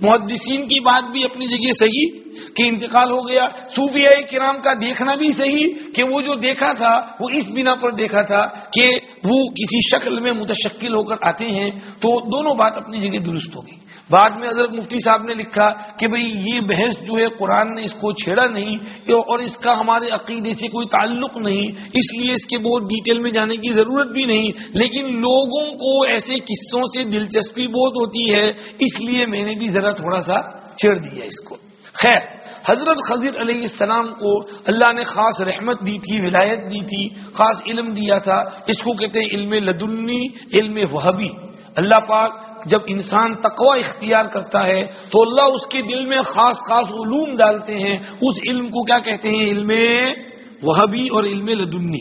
محدثین کی بات بھی اپنی جگہ صحیح۔ کہ انتقال ہو گیا۔ صوفیاء کرام کا دیکھنا بھی صحیح کہ وہ جو دیکھا تھا، وہ اس بنا پر دیکھا تھا کہ وہ کسی شکل میں متشکل ہو کر آتے ہیں تو دونوں بات اپنی جگہ درست ہوگی۔ بعد میں حضرت مفتی صاحب نے لکھا کہ بھئی یہ بحث جو ہے، قرآن نے اس کو چھیڑا نہیں اور اس کا ہمارے عقیدے سے کوئی تعلق نہیں، اس لیے اس کے بہت ڈیٹیل میں جانے کی ضرورت بھی نہیں۔ لیکن لوگوں کو ایسے قصوں سے دلچسپی بہت ہوتی ہے، اس لیے میں نے بھی ذرا تھوڑا سا چھیڑ دیا اس کو۔ خیر حضرت خضر علیہ السلام کو اللہ نے خاص رحمت دی تھی، ولایت دی تھی، خاص علم دیا تھا۔ اس کو کہتے ہیں علم لدنی، علم وہبی۔ اللہ پاک جب انسان تقوی اختیار کرتا ہے تو اللہ اس کے دل میں خاص خاص علوم ڈالتے ہیں۔ اس علم کو کیا کہتے ہیں؟ علم وہبی اور علم لدنی۔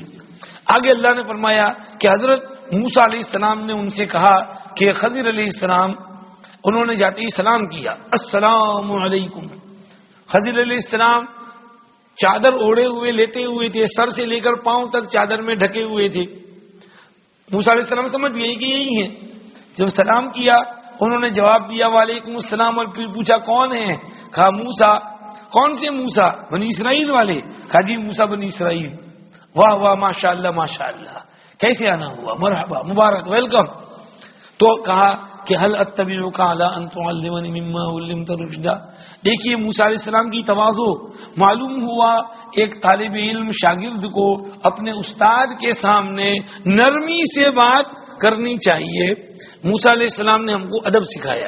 آگے اللہ نے فرمایا کہ حضرت موسا علیہ السلام نے ان سے کہا کہ خضر علیہ السلام، انہوں نے جاتے ہی سلام کیا۔ السلام علیکم۔ خضر علیہ السلام چادر اوڑے ہوئے لیتے ہوئے تھے، سر سے لے کر پاؤں تک چادر میں ڈھکے ہوئے تھے۔ موسا علیہ السلام سمجھ گئے کہ یہی ہے جب سلام کیا، انہوں نے جواب دیا، وعلیکم السلام اور پھر پوچھا، کون ہے کہا موسا کون سے موسا بنی اسرائیل والے کہا جی موسا بنی اسرائیل واہ واہ ماشاء اللہ ماشاء اللہ کیسے آنا ہوا؟ مرحبا، مبارک، ویلکم۔ تو کہا کہ حل کا رشدہ دیکھیے موسا علیہ السلام کی توازو معلوم ہوا ایک طالب علم شاگرد کو اپنے استاد کے سامنے نرمی سے بات کرنی چاہیے۔ موسا علیہ السلام نے ہم کو ادب سکھایا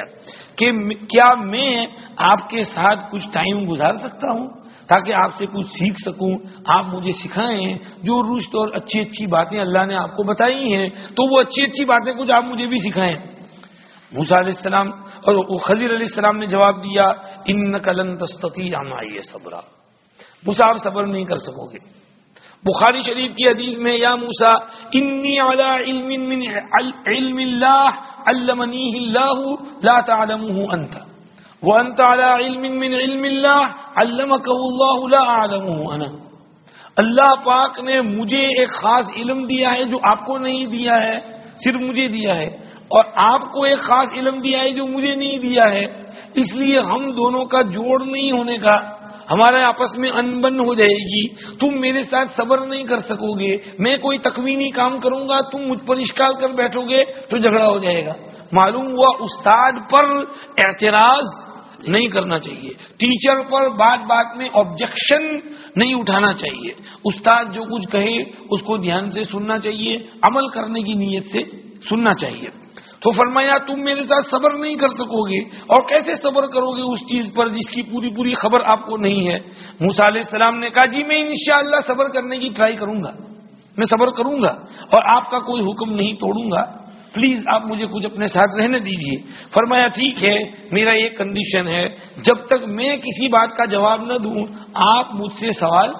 کہ کیا میں آپ کے ساتھ کچھ ٹائم گزار سکتا ہوں تاکہ آپ سے کچھ سیکھ سکوں؟ آپ مجھے سکھائیں جو رشت اور اچھی اچھی باتیں اللہ نے آپ کو بتائی ہیں، تو وہ اچھی اچھی باتیں کچھ آپ مجھے بھی سکھائیں۔ موسا علیہ السلام اور خزیر علیہ السلام نے جواب دیا ان کلن تستی آئیے صبر موسا آپ صبر نہیں کر سکو گے۔ بخاری شریف کی حدیث میں یا موسا انی علی علم من علم اللہ علمنیہ اللہ لا تعلمه انت وانت علی علم من علم اللہ علمک اللہ لا اعلمه انا اللہ پاک نے مجھے ایک خاص علم دیا ہے جو آپ کو نہیں دیا ہے، صرف مجھے دیا ہے۔ اور آپ کو ایک خاص علم دیا ہے جو مجھے نہیں دیا ہے۔ اس لیے ہم دونوں کا جوڑ نہیں ہونے کا۔ ہمارے آپس میں انبن ہو جائے گی۔ تم میرے ساتھ صبر نہیں کر سکو گے۔ میں کوئی تکوینی کام کروں گا، تم مجھ پر اشکال کر بیٹھو گے تو جھگڑا ہو جائے گا۔ معلوم ہوا استاد پر اعتراض نہیں کرنا چاہیے۔ ٹیچر پر بات بات میں آبجیکشن نہیں اٹھانا چاہیے۔ استاد جو کچھ کہے، اس کو دھیان سے سننا چاہیے، عمل کرنے کی نیت سے سننا چاہیے۔ تو فرمایا تم میرے ساتھ صبر نہیں کر سکو گے اور کیسے صبر کرو گے اس چیز پر جس کی پوری پوری خبر آپ کو نہیں ہے؟ موسا علیہ السلام نے کہا جی میں انشاءاللہ صبر کرنے کی ٹرائی کروں گا۔ میں صبر کروں گا اور آپ کا کوئی حکم نہیں توڑوں گا۔ پلیز، آپ مجھے کچھ اپنے ساتھ رہنے دیجیے۔ فرمایا، ٹھیک ہے، میرا یہ کنڈیشن ہے۔ جب تک میں کسی بات کا جواب نہ دوں، آپ مجھ سے سوال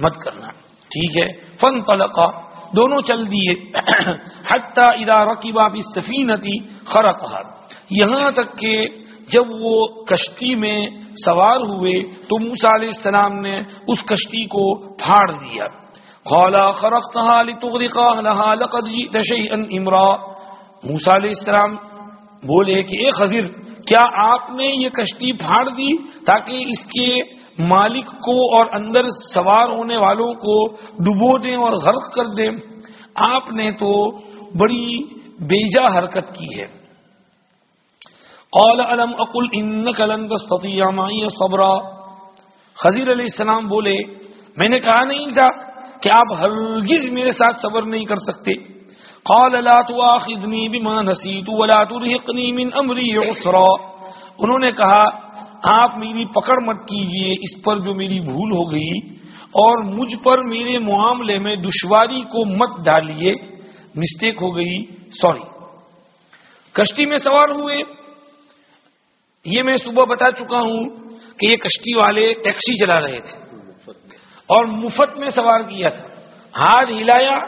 مت کرنا۔ ٹھیک ہے؟ فن پلکا دونوں چل دیے۔ حتیٰ ادا رقیبہ بھی سفین تھی یہاں تک کہ جب وہ کشتی میں سوار ہوئے تو موسا علیہ السلام نے اس کشتی کو پھاڑ دیا۔ امرا۔ موسا علیہ السلام بولے کہ اے خضر، کیا آپ نے یہ کشتی پھاڑ دی تاکہ اس کے مالک کو اور اندر سوار ہونے والوں کو ڈبو دیں اور غرق کر دیں، آپ نے تو بڑی بیجا حرکت کی ہے۔ قال علم اقل ان تستطيع معي صبرا۔ خضیر علیہ السلام بولے، میں نے کہا نہیں تھا کہ آپ ہرگز میرے ساتھ صبر نہیں کر سکتے۔ قال، لا تؤاخذني بما نسيت ولا ترهقني من امري عسرا۔ انہوں نے کہا آپ میری پکڑ مت کیجیے، اس پر جو میری بھول ہو گئی، اور مجھ پر میرے معاملے میں دشواری کو مت ڈالیے۔ مسٹیک ہو گئی سوری کشتی میں سوار ہوئے۔ یہ میں صبح بتا چکا ہوں کہ یہ کشتی والے ٹیکسی چلا رہے تھے۔ اور مفت میں سوار کیا تھا۔ ہاتھ ہلایا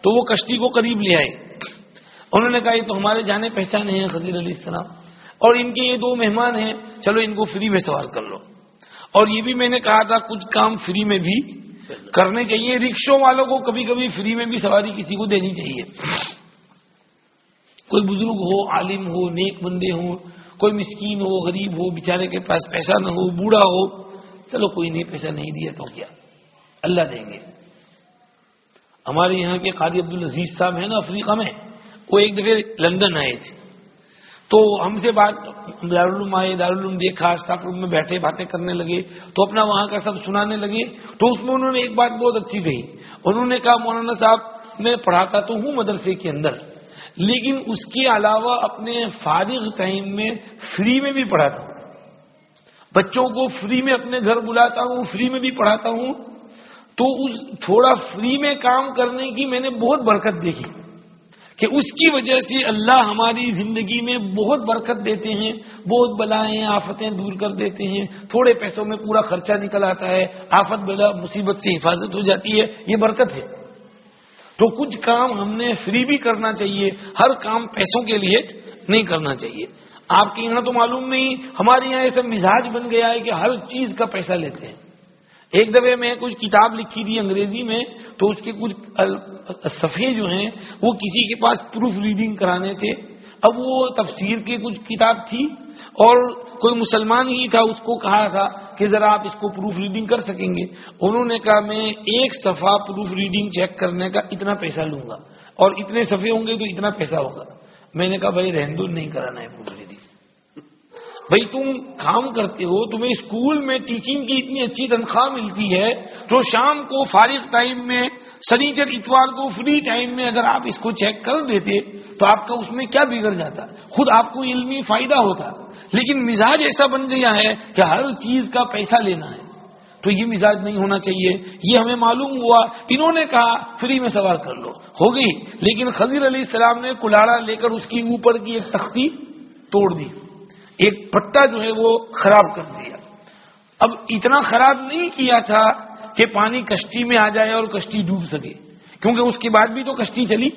تو وہ کشتی کو قریب لے آئے۔ انہوں نے کہا، یہ تو ہمارے جانے پہچانے ہیں خزیر علیہ السلام۔ اور ان کے یہ دو مہمان ہیں، چلو ان کو فری میں سوار کر لو۔ اور یہ بھی میں نے کہا تھا، کچھ کام فری میں بھی کرنے چاہیے۔ رکشوں والوں کو کبھی کبھی فری میں بھی سواری کسی کو دینی چاہیے۔ کوئی بزرگ ہو، عالم ہو، نیک بندے ہوں، کوئی مسکین ہو، غریب ہو، بیچارے کے پاس پیسہ نہ ہو، بوڑھا ہو، چلو کوئی نہیں پیسہ نہیں دیا تو کیا؟ اللہ دیں گے۔ ہمارے یہاں کے قادی عبد العزیز صاحب ہیں نا افریقہ میں، وہ ایک دفعہ لندن آئے تھے۔ تو ہم سے بات دارالعلوم آئے، دارالعلوم دیکھا اسٹاف روم میں بیٹھے، باتیں کرنے لگے، تو اپنا وہاں کا سب سنانے لگے، تو اس میں انہوں نے ایک بات بہت اچھی کہی۔ انہوں نے کہا، مولانا صاحب، میں پڑھاتا تو ہوں مدرسے کے اندر، لیکن اس کے علاوہ اپنے فارغ ٹائم میں فری میں بھی پڑھاتا ہوں۔ بچوں کو فری میں اپنے گھر بلاتا ہوں، فری میں بھی پڑھاتا ہوں۔ تو اس تھوڑا فری میں کام کرنے کی میں نے بہت برکت دیکھی۔ کہ اس کی وجہ سے اللہ ہماری زندگی میں بہت برکت دیتے ہیں، بہت بلائیں، آفتیں دور کر دیتے ہیں، تھوڑے پیسوں میں پورا خرچہ نکل آتا ہے، آفت بلا مصیبت سے حفاظت ہو جاتی ہے، یہ برکت ہے۔ تو کچھ کام ہم نے فری بھی کرنا چاہیے، ہر کام پیسوں کے لیے نہیں کرنا چاہیے۔ آپ کے یہاں تو معلوم نہیں، ہمارے یہاں ایسا مزاج بن گیا ہے کہ ہر چیز کا پیسہ لیتے ہیں۔ ایک دفعہ میں کچھ کتاب لکھی تھی انگریزی میں، تو اس کے کچھ صفحے جو ہیں، وہ کسی کے پاس پروف ریڈنگ کرانے تھے۔ اب وہ تفسیر کی کچھ کتاب تھی اور کوئی مسلمان ہی تھا، اس کو کہا تھا کہ ذرا آپ اس کو پروف ریڈنگ کر سکیں گے۔ انہوں نے کہا، میں ایک صفحہ پروف ریڈنگ چیک کرنے کا اتنا پیسہ لوں گا، اور اتنے صفحے ہوں گے تو اتنا پیسہ ہوگا۔ میں نے کہا، بھائی رہندو نہیں کرانا ہے پروف ریڈنگ۔ بھائی تم کام کرتے ہو، تمہیں اسکول میں ٹیچنگ کی اتنی اچھی تنخواہ ملتی ہے تو شام کو فارغ ٹائم میں سنیچر اتوار کو فری ٹائم میں اگر آپ اس کو چیک کر دیتے تو آپ کا اس میں کیا بگڑ جاتا؟ خود آپ کو علمی فائدہ ہوتا۔ لیکن مزاج ایسا بن گیا ہے کہ ہر چیز کا پیسہ لینا ہے۔ تو یہ مزاج نہیں ہونا چاہیے۔ یہ ہمیں معلوم ہوا۔ انہوں نے کہا فری میں سوار کر لو۔ ہو گئی۔ لیکن خضیر علیہ السلام نے کلاڑا لے کر اس کی اوپر کی ایک تختی توڑ دی۔ ایک پٹا جو ہے وہ خراب کر دیا۔ اب اتنا خراب نہیں کیا تھا کہ پانی کشتی میں آ جائے اور کشتی ڈوب سکے، کیونکہ اس کے بعد بھی تو کشتی چلی۔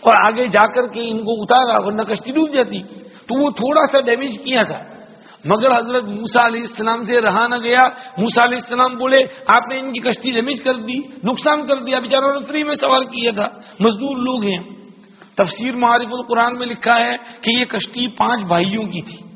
اور آگے جا کر کے ان کو اتارا، ورنہ کشتی ڈوب جاتی۔ تو وہ تھوڑا سا ڈیمیج کیا تھا۔ مگر حضرت موسا علیہ السلام سے رہا نہ گیا۔ موسا علیہ السلام بولے، آپ نے ان کی کشتی ڈیمیج کر دی، نقصان کر دیا۔ بیچاروں نے فری میں سوال کیا تھا۔ مزدور لوگ ہیں۔ تفسیر معارف القرآن میں لکھا ہے کہ یہ کشتی پانچ بھائیوں کی تھی۔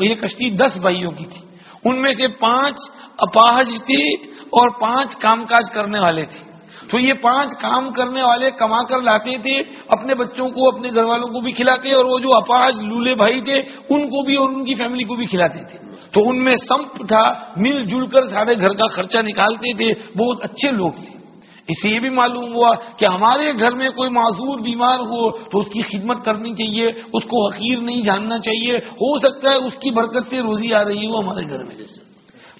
یہ کشتی دس بھائیوں کی تھی۔ ان میں سے پانچ اپاہج تھے اور پانچ کام کاج کرنے والے تھے۔ تو یہ پانچ کام کرنے والے کما کر لاتے تھے، اپنے بچوں کو، اپنے گھر والوں کو بھی کھلاتے اور وہ جو اپاہج لولے بھائی تھے، ان کو بھی اور ان کی فیملی کو بھی کھلاتے تھے۔ تو ان میں سمپ تھا، مل جل کر سارے گھر کا خرچہ نکالتے تھے۔ بہت اچھے لوگ تھے۔ اسے یہ بھی معلوم ہوا کہ ہمارے گھر میں کوئی معذور بیمار ہو تو اس کی خدمت کرنی چاہیے، اس کو حقیر نہیں جاننا چاہیے، ہو سکتا ہے اس کی برکت سے روزی آ رہی ہو ہمارے گھر میں۔ جیسے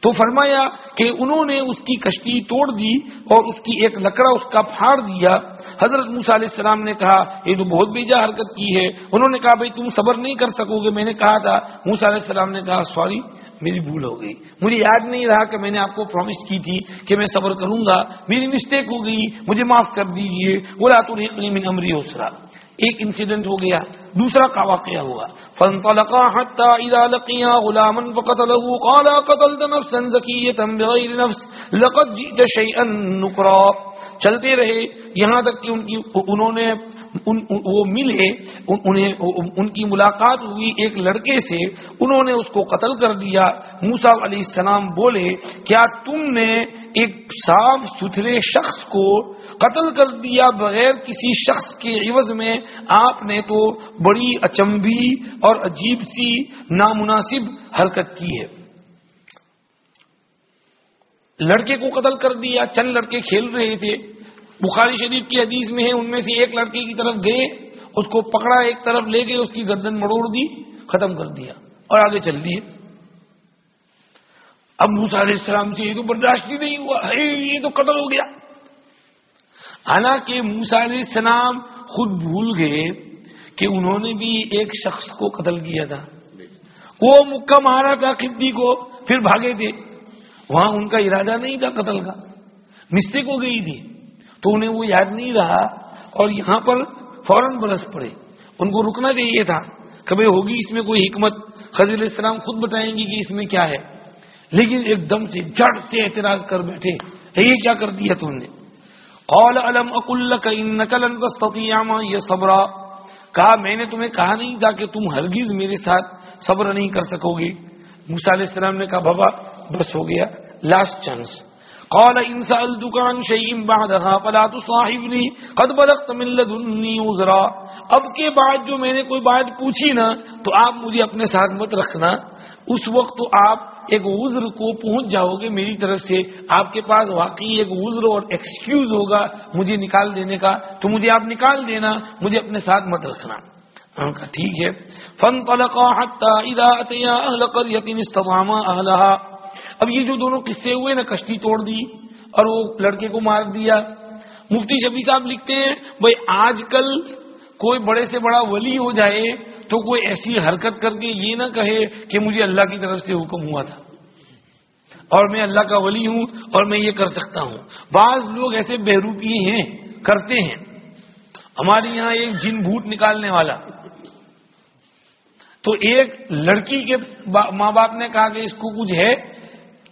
تو فرمایا کہ انہوں نے اس کی کشتی توڑ دی اور اس کی ایک لکڑا اس کا پھاڑ دیا۔ حضرت موسا علیہ السلام نے کہا، یہ تو بہت بیجا حرکت کی ہے۔ انہوں نے کہا، بھائی تم صبر نہیں کر سکو گے۔ میں نے کہا تھا موسا علیہ السلام نے کہا سوری میری بھول ہو گئی۔ مجھے یاد نہیں رہا کہ میں نے آپ کو پرومس کی تھی کہ میں صبر کروں گا۔ میری مسٹیک ہو گئی۔ مجھے معاف کر دیجیے بولا تو من امری اسرا ایک انسیڈنٹ ہو گیا۔ دوسرا کا واقعہ ہوا۔ فانطلقا حتى اذا لقيا غلاما فقتله قال قتلت نفسا زكيه بغير نفس لقد جئت شيئا نكرا۔ چلتے رہے۔ یہاں تک کہ ان کی انہوں نے وہ ملے انہیں ان کی ملاقات ہوئی ایک لڑکے سے، انہوں نے اس کو قتل کر دیا۔ موسا علیہ السلام بولے، کیا تم نے ایک صاف ستھرے شخص کو قتل کر دیا بغیر کسی شخص کے عوض میں؟ آپ نے تو بڑی اچمبی اور عجیب سی نامناسب حرکت کی ہے۔ لڑکے کو قتل کر دیا، چند لڑکے کھیل رہے تھے۔ بخاری شریف کی حدیث میں ہے، ان میں سے ایک لڑکے کی طرف گئے، اس کو پکڑا، ایک طرف لے گئے، اس کی گردن مڑوڑ دی، ختم کر دیا اور آگے چل دیے۔ اب موسا علیہ السلام سے یہ تو برداشت ہی نہیں ہوا یہ تو قتل ہو گیا۔ حالانکہ موسا علیہ السلام خود بھول گئے کہ انہوں نے بھی ایک شخص کو قتل کیا تھا۔ وہ مکہ مارا تھا کھدی کو پھر بھاگے تھے۔ وہاں ان کا ارادہ نہیں تھا قتل کا، مسٹیک ہو گئی تھی۔ تو انہیں وہ یاد نہیں رہا اور یہاں پر فوراً برس پڑے۔ ان کو رکنا چاہیے تھا کبھی ہوگی اس میں کوئی حکمت۔ خزیر السلام خود بتائیں گی کہ اس میں کیا ہے۔ لیکن ایک دم سے جڑ سے اعتراض کر بیٹھے۔ یہ کیا کر دیا تم نے؟ قول علم اکل صبرا کہا، میں نے تمہیں کہا نہیں تھا کہ تم ہرگز میرے ساتھ صبر نہیں کر سکو گے۔ موسا علیہ السلام نے کہا، بابا، بس ہو گیا۔ لاسٹ چانس قال ان سالتك عن شيء بعدها فلا تصاحبني. قد بلغت من لدني عذرا. اب کے بعد جو میں نے کوئی بات پوچھی نا، تو آپ مجھے اپنے ساتھ مت رکھنا۔ اس وقت تو آپ ایک عذر کو پہنچ جاؤ گے میری طرف سے۔ آپ کے پاس واقعی ایک عذر اور ایکسکیوز ہوگا مجھے نکال دینے کا۔ تو مجھے آپ نکال دینا، مجھے اپنے ساتھ مت رکھنا۔ ہاں، ٹھیک ہے۔ فن طلقا حتى اذا اتيا اهل قريه استطعما اهلها اب یہ جو دونوں قصے ہوئے نا، کشتی توڑ دی اور وہ لڑکے کو مار دیا۔ مفتی شفیع صاحب لکھتے ہیں، بھائی آج کل کوئی بڑے سے بڑا ولی ہو جائے تو کوئی ایسی حرکت کر کے یہ نہ کہے کہ مجھے اللہ کی طرف سے حکم ہوا تھا۔ اور میں اللہ کا ولی ہوں اور میں یہ کر سکتا ہوں۔ بعض لوگ ایسے بہروپی ہیں، کرتے ہیں۔ ہمارے یہاں ایک جن بھوٹ نکالنے والا۔ تو ایک لڑکی کے ماں باپ نے کہا کہ اس کو کچھ ہے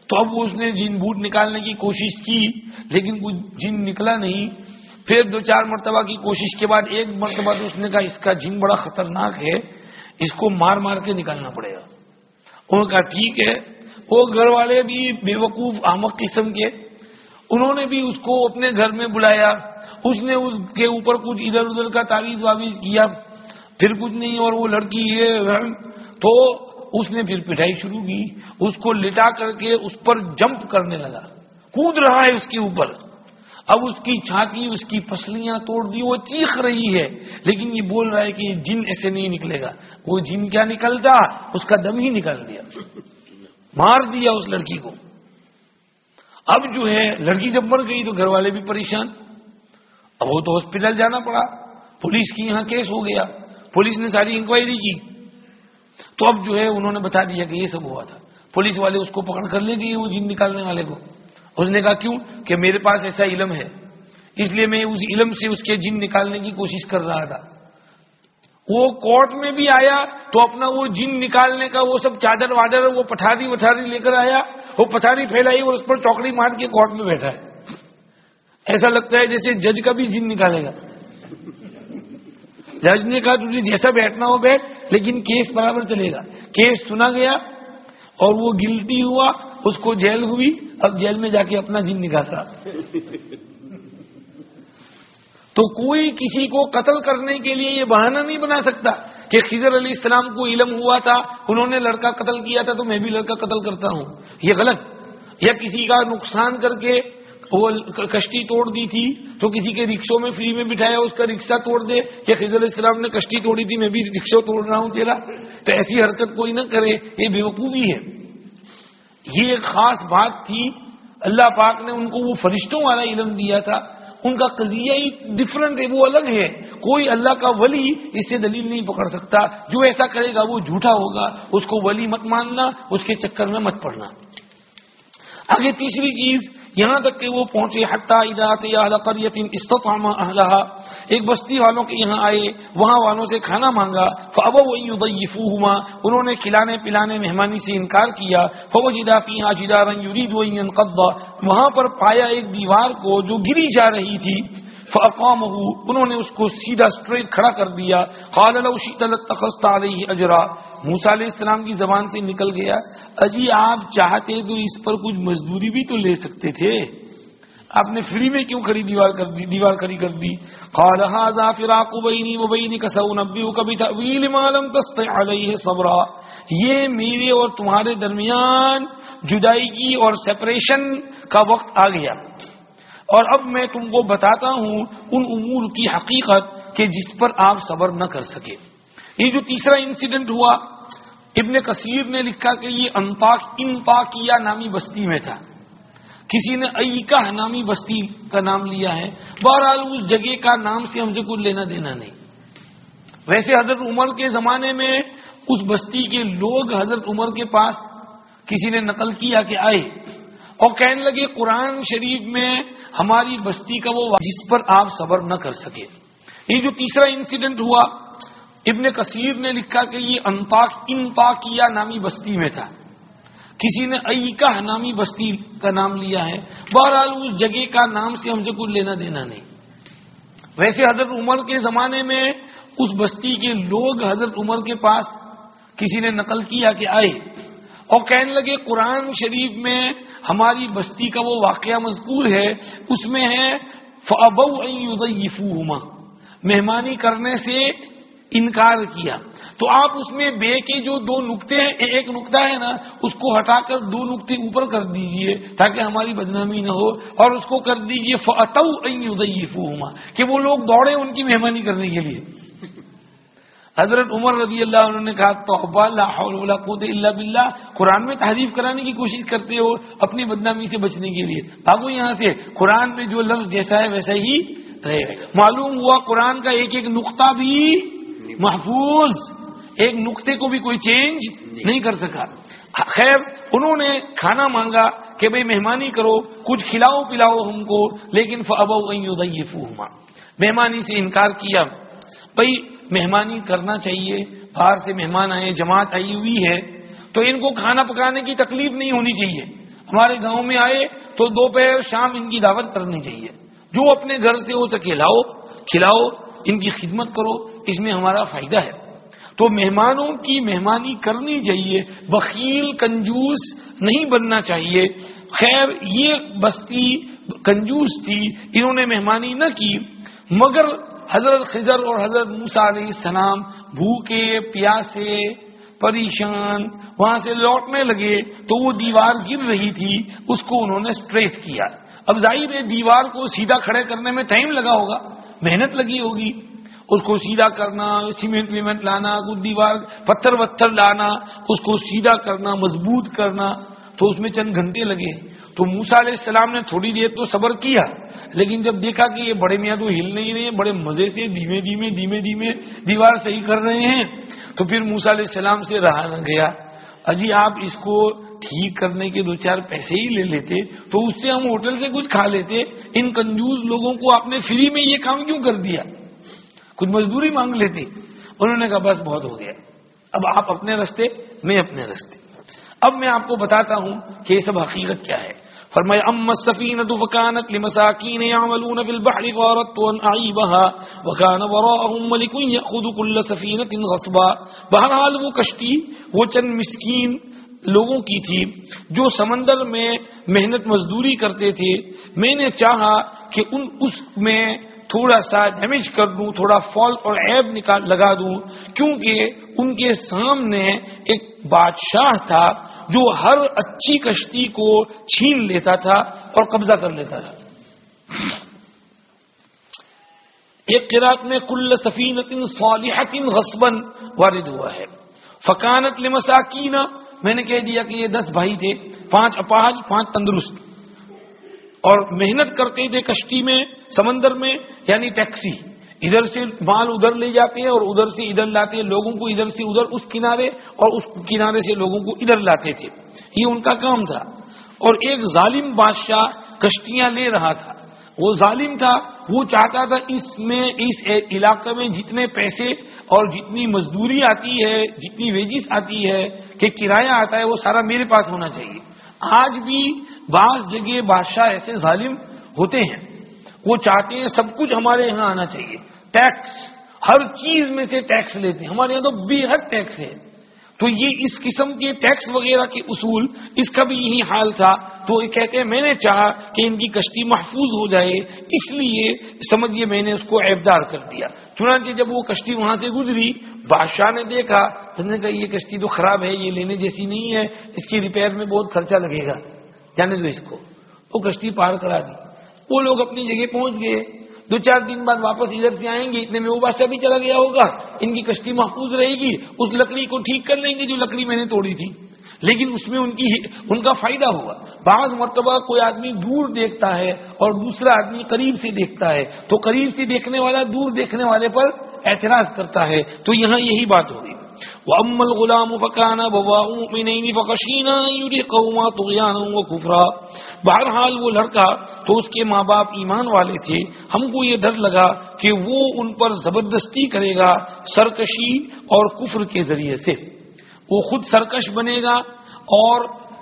تو اب اس نے جن بوٹ نکالنے کی کوشش کی، لیکن کچھ جن نکلا نہیں۔ پھر دو چار مرتبہ کی کوشش کے بعد، ایک مرتبہ تو اس نے کہا، اس کا جن بڑا خطرناک ہے، اس کو مار مار کے نکالنا پڑے گا۔ انہوں نے کہا، ٹھیک ہے۔ وہ گھر والے بھی بے وقوف آمک قسم کے۔ انہوں نے بھی اس کو اپنے گھر میں بلایا۔ اس نے اس کے اوپر کچھ ادھر ادھر کا تعویذ واویز کیا۔ پھر کچھ نہیں، اور وہ لڑکی ہے تو اس نے پھر پٹائی شروع کی، اس کو لٹا کر کے اس پر جمپ کرنے لگا۔ کود رہا ہے اس کے اوپر۔ اب اس کی چھاتی، اس کی پسلیاں توڑ دی، وہ چیخ رہی ہے۔ لیکن یہ بول رہا ہے کہ جن ایسے نہیں نکلے گا۔ وہ جن کیا نکلتا؟ اس کا دم ہی نکال دیا۔ مار دیا اس لڑکی کو۔ اب جو ہے، لڑکی جب مر گئی تو گھر والے بھی پریشان۔ اب وہ تو ہاسپٹل جانا پڑا۔ پولیس کی یہاں کیس ہو گیا۔ پولیس نے ساری انکوائری کی۔ تو اب جو ہے انہوں نے بتا دیا کہ یہ سب ہوا تھا۔ پولیس والے اس کو پکڑ کر لے گئے وہ جن نکالنے والے کو۔ اس نے کہا کیوں؟ کہ میرے پاس ایسا علم ہے۔ اس لیے میں اس علم سے اس کے جن نکالنے کی کوشش کر رہا تھا۔ وہ کورٹ میں بھی آیا تو اپنا وہ جن نکالنے کا وہ سب چادر وادر وہ پٹھاری وٹھاری لے کر آیا۔ وہ پٹھاری پھیلائی اور اس پر چوکڑی مار کے کورٹ میں بیٹھا ہے۔ ایسا لگتا ہے جیسے جج کا بھی جن نکالے گا۔ جج نے کہا تجھے جیسا بیٹھنا ہو بیٹھ، لیکن کیس برابر چلے گا۔ کیس سنا گیا اور وہ گلٹی ہوا، اس کو جیل ہوئی، اب جیل میں جا کے اپنا جن نکالتا۔ تو کوئی کسی کو قتل کرنے کے لیے یہ بہانہ نہیں بنا سکتا کہ خضر علیہ السلام کو علم ہوا تھا، انہوں نے لڑکا قتل کیا تھا تو میں بھی لڑکا قتل کرتا ہوں۔ یہ غلط۔ یا کسی کا نقصان کر کے وہ کشتی توڑ دی تھی تو کسی کے رکشوں میں فری میں بٹھایا، اس کا رکشا توڑ دے کہ خضر السلام نے کشتی توڑی تھی، میں بھی رکشا توڑ رہا ہوں تیرا۔ تو ایسی حرکت کوئی نہ کرے، یہ بیوقوفی ہے۔ یہ ایک خاص بات تھی۔ اللہ پاک نے ان کو وہ فرشتوں والا علم دیا تھا۔ ان کا قضیہ ہی ڈفرنٹ ہے، وہ الگ ہے۔ کوئی اللہ کا ولی اس سے دلیل نہیں پکڑ سکتا۔ جو ایسا کرے گا، وہ جھوٹا ہوگا۔ اس کو ولی مت ماننا، اس کے چکر میں مت پڑنا۔ آگے تیسری چیز یہاں تک کہ وہ پہنچے استطعم اہلہا۔ ایک بستی والوں کے یہاں آئے، وہاں والوں سے کھانا مانگا ابو انہوں نے کھلانے پلانے مہمانی سے انکار کیا۔ فوجدا فیہا جدارا یرید ان ينقض۔ وہاں پر پایا ایک دیوار کو جو گری جا رہی تھی۔ فقام انہوں نے اس کو سیدھا اسٹریٹ کھڑا کر دیا۔ خال تخست علیہ اجرا موسا علیہ السلام کی زبان سے نکل گیا۔ اجی، آپ چاہتے تو اس پر کچھ مزدوری بھی تو لے سکتے تھے۔ آپ نے فری میں کیوں کھڑی دیوار کر دی، دیوار کھڑی کر دی؟ قال هذا فراق بینی و بینک سونبئک بتاویل ما لم تستطع علیہ صبرا۔ یہ میرے اور تمہارے درمیان جدائی کی اور سپریشن کا وقت آ گیا۔ اور اب میں تم کو بتاتا ہوں ان امور کی حقیقت کہ جس پر آپ صبر نہ کر سکے۔ یہ جو تیسرا انسیڈنٹ ہوا، ابن کثیر نے لکھا کہ یہ انتاک انتاکیہ نامی بستی میں تھا۔ کسی نے ایکا نامی بستی کا نام لیا ہے۔ بہرحال اس جگہ کا نام سے ہم سے کچھ لینا دینا نہیں۔ ویسے حضرت عمر کے زمانے میں اس بستی کے لوگ حضرت عمر کے پاس کسی نے نقل کیا کہ آئے اور کہنے لگے قرآن شریف میں ہماری بستی کا وہ جس پر آپ صبر نہ کر سکے۔ یہ جو تیسرا انسیڈنٹ ہوا، ابن کثیر نے لکھا کہ یہ انتاک انتاکیہ نامی بستی میں تھا۔ کسی نے ایکا نامی بستی کا نام لیا ہے۔ بہرحال اس جگہ کا نام سے ہم سے کچھ لینا دینا نہیں۔ ویسے حضرت عمر کے زمانے میں اس بستی کے لوگ حضرت عمر کے پاس کسی نے نقل کیا کہ آئے اور کہنے لگے قرآن شریف میں ہماری بستی کا وہ واقعہ مذکور ہے، اس میں ہے فبو مہمانی کرنے سے انکار کیا۔ تو آپ اس میں بے کے جو دو نقطے ہیں ایک نقطہ ہے نا، اس کو ہٹا کر دو نقطے اوپر کر دیجیے، تاکہ ہماری بدنامی نہ ہو، اور اس کو کر دیجیے فتو کہ وہ لوگ دوڑے ان کی مہمانی کرنے کے لیے۔ حضرت عمر رضی اللہ عنہ نے کہا اللہ باللہ. قرآن میں تحریف کرانے کی کوشش کرتے ہو اپنی بدنامی سے بچنے کے لیے۔ بھاگو یہاں سے۔ قرآن میں جو لفظ جیسا ہے ویسا ہی رہے معلوم ہوا قرآن کا ایک ایک نقطہ بھی محفوظ، ایک نقطے کو بھی کوئی چینج نہیں کر سکا۔ خیر، انہوں نے کھانا مانگا کہ بھئی مہمانی کرو، کچھ کھلاؤ پلاؤ ہم کو، لیکن مہمانی سے انکار کیا۔ بھائی مہمانی کرنا چاہیے، باہر سے مہمان آئے، جماعت آئی ہوئی ہے، تو ان کو کھانا پکانے کی تکلیف نہیں ہونی چاہیے۔ ہمارے گاؤں میں آئے تو دوپہر شام ان کی دعوت کرنی چاہیے۔ جو اپنے گھر سے ہو سکے، لاؤ، کھلاؤ، ان کی خدمت کرو، اس میں ہمارا فائدہ ہے۔ تو مہمانوں کی مہمانی کرنی چاہیے بخیل کنجوس نہیں بننا چاہیے۔ خیر، یہ بستی کنجوس تھی، انہوں نے مہمانی نہ کی، مگر حضرت خضر اور حضرت موسا علیہ السلام بھوکے، پیاسے، پریشان، وہاں سے لوٹنے لگے تو وہ دیوار گر رہی تھی، اس کو انہوں نے اسٹریٹ کیا۔ اب ظاہر ہے دیوار کو سیدھا کھڑے کرنے میں ٹائم لگا ہوگا، محنت لگی ہوگی۔ اس کو سیدھا کرنا، سیمنٹ ویمنٹ لانا کچھ دیوار پتھر وتھر لانا، اس کو سیدھا کرنا، مضبوط کرنا، تو اس میں چند گھنٹے لگے۔ تو موسا علیہ السلام نے تھوڑی دیر تو صبر کیا، لیکن جب دیکھا کہ یہ بڑے میاں تو ہل نہیں رہے، بڑے مزے سے دھیمے دھیمے دھیمے دھیمے دیوار صحیح کر رہے ہیں، تو پھر موسا علیہ السلام سے رہا نہ گیا۔ اجی آپ اس کو ٹھیک کرنے کے دو چار پیسے ہی لے لیتے، تو اس سے ہم ہوٹل سے کچھ کھا لیتے، ان کنجوز لوگوں کو آپ نے فری میں یہ کام کیوں کر دیا؟ کچھ مزدوری مانگ لیتی انہوں نے کہا، بس بہت ہو گیا۔ اب آپ اپنے رستے، میں اپنے رستے۔ اب میں آپ کو بتاتا ہوں کہ یہ سب حقیقت کیا ہے۔ فرمایا ام السفينه فكانت لمساكين يعملون في البحر فاردت ان اعيبها وكان وراءهم ملك ياخذ كل سفينه غصبا۔ بہرحال وہ کشتی، وہ چند مسکین لوگوں کی تھی جو سمندر میں محنت مزدوری کرتے تھے۔ میں نے چاہا کہ ان اس میں تھوڑا سا ڈیمیج کر دوں، تھوڑا فالٹ اور ایب نکال، لگا دوں، کیونکہ ان کے سامنے ایک بادشاہ تھا۔ جو ہر اچھی کشتی کو چھین لیتا تھا اور قبضہ کر لیتا تھا۔ ایک قرآت میں کل سفینت صالحت غصبن وارد ہوا ہے۔ فکانت لمساکین، میں نے کہہ دیا کہ یہ دس بھائی تھے، پانچ اپاہج، پانچ تندرست۔ اور محنت کرتے تھے کشتی میں، سمندر میں یعنی ٹیکسی۔ ادھر سے مال ادھر لے جاتے ہیں اور ادھر سے ادھر لاتے ہیں، لوگوں کو ادھر سے ادھر اس کنارے اور اس کنارے سے لوگوں کو ادھر لاتے تھے۔ یہ ان کا کام تھا۔ اور ایک ظالم بادشاہ کشتیاں لے رہا تھا۔ وہ ظالم تھا، وہ چاہتا تھا اس میں، اس علاقے میں جتنے پیسے اور جتنی مزدوری آتی ہے، جتنی ویجز آتی ہے، کہ کرایہ آتا ہے، وہ سارا میرے پاس ہونا چاہیے۔ آج بھی بعض جگہ بادشاہ ایسے ظالم ہوتے ہیں۔ وہ چاہتے ہیں سب کچھ ہمارے یہاں آنا چاہیے۔ ٹیکس ہر چیز میں سے ٹیکس لیتے ہیں۔ ہمارے یہاں تو بے حد ٹیکس ہے۔ تو یہ اس قسم کے ٹیکس وغیرہ کے اصول، اس کا بھی یہی حال تھا۔ تو یہ کہتے ہیں، میں نے چاہا کہ ان کی کشتی محفوظ ہو جائے۔ اس لیے سمجھیے میں نے اس کو عیبدار کر دیا۔ چنانچہ جب وہ کشتی وہاں سے گزری، بادشاہ نے دیکھا نے کہا، یہ کشتی تو خراب ہے، یہ لینے جیسی نہیں ہے۔ اس کی ریپیئر میں بہت خرچہ لگے گا۔ جانے دو اس کو۔ وہ کشتی پار کرا دی۔ وہ لوگ اپنی جگہ پہنچ گئے۔ دو چار دن بعد واپس ادھر سے آئیں گے۔ اتنے میں وہ بادشاہ بھی چلا گیا ہوگا۔ ان کی کشتی محفوظ رہے گی۔ اس لکڑی کو ٹھیک کر لیں گے جو لکڑی میں نے توڑی تھی۔ لیکن اس میں ان کی ان کا فائدہ ہوا۔ بعض مرتبہ کوئی آدمی دور دیکھتا ہے اور دوسرا آدمی قریب سے دیکھتا ہے۔ تو قریب سے دیکھنے والا دور دیکھنے والے پر اعتراض کرتا ہے۔ تو یہاں یہی بات ہو رہی۔ وَأَمَّا الْغُلَامُ فَكَانَ بَوَاءُ مُؤْمِنَيْنِ فَخَشِينَا يُرِقَوْمَا طُغْيَانًا وَكُفْرًا. بہرحال وہ لڑکا تو اس کے ماں باپ ایمان والے تھے. ہم کو یہ ڈر لگا کہ وہ ان پر زبردستی کرے گا سرکشی اور کفر کے ذریعے سے. وہ خود سرکش بنے گا اور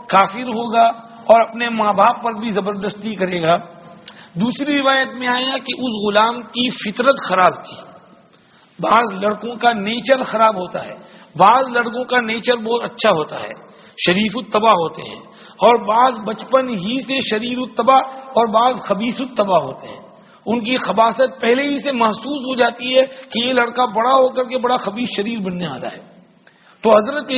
کافر ہوگا اور اپنے ماں باپ پر بھی زبردستی کرے گا. دوسری روایت میں آیا کہ اس غلام کی فطرت خراب تھی. بعض لڑکوں کا نیچر خراب ہوتا ہے. بعض لڑکوں کا نیچر بہت اچھا ہوتا ہے، شریف التباہ ہوتے ہیں، اور بعض بچپن ہی سے شریر التباہ اور بعض خبیص التباہ ہوتے ہیں۔ ان کی خباصت پہلے ہی سے محسوس ہو جاتی ہے کہ یہ لڑکا بڑا ہو کر کے بڑا خبیص شریر بننے آ رہا ہے۔ تو حضرت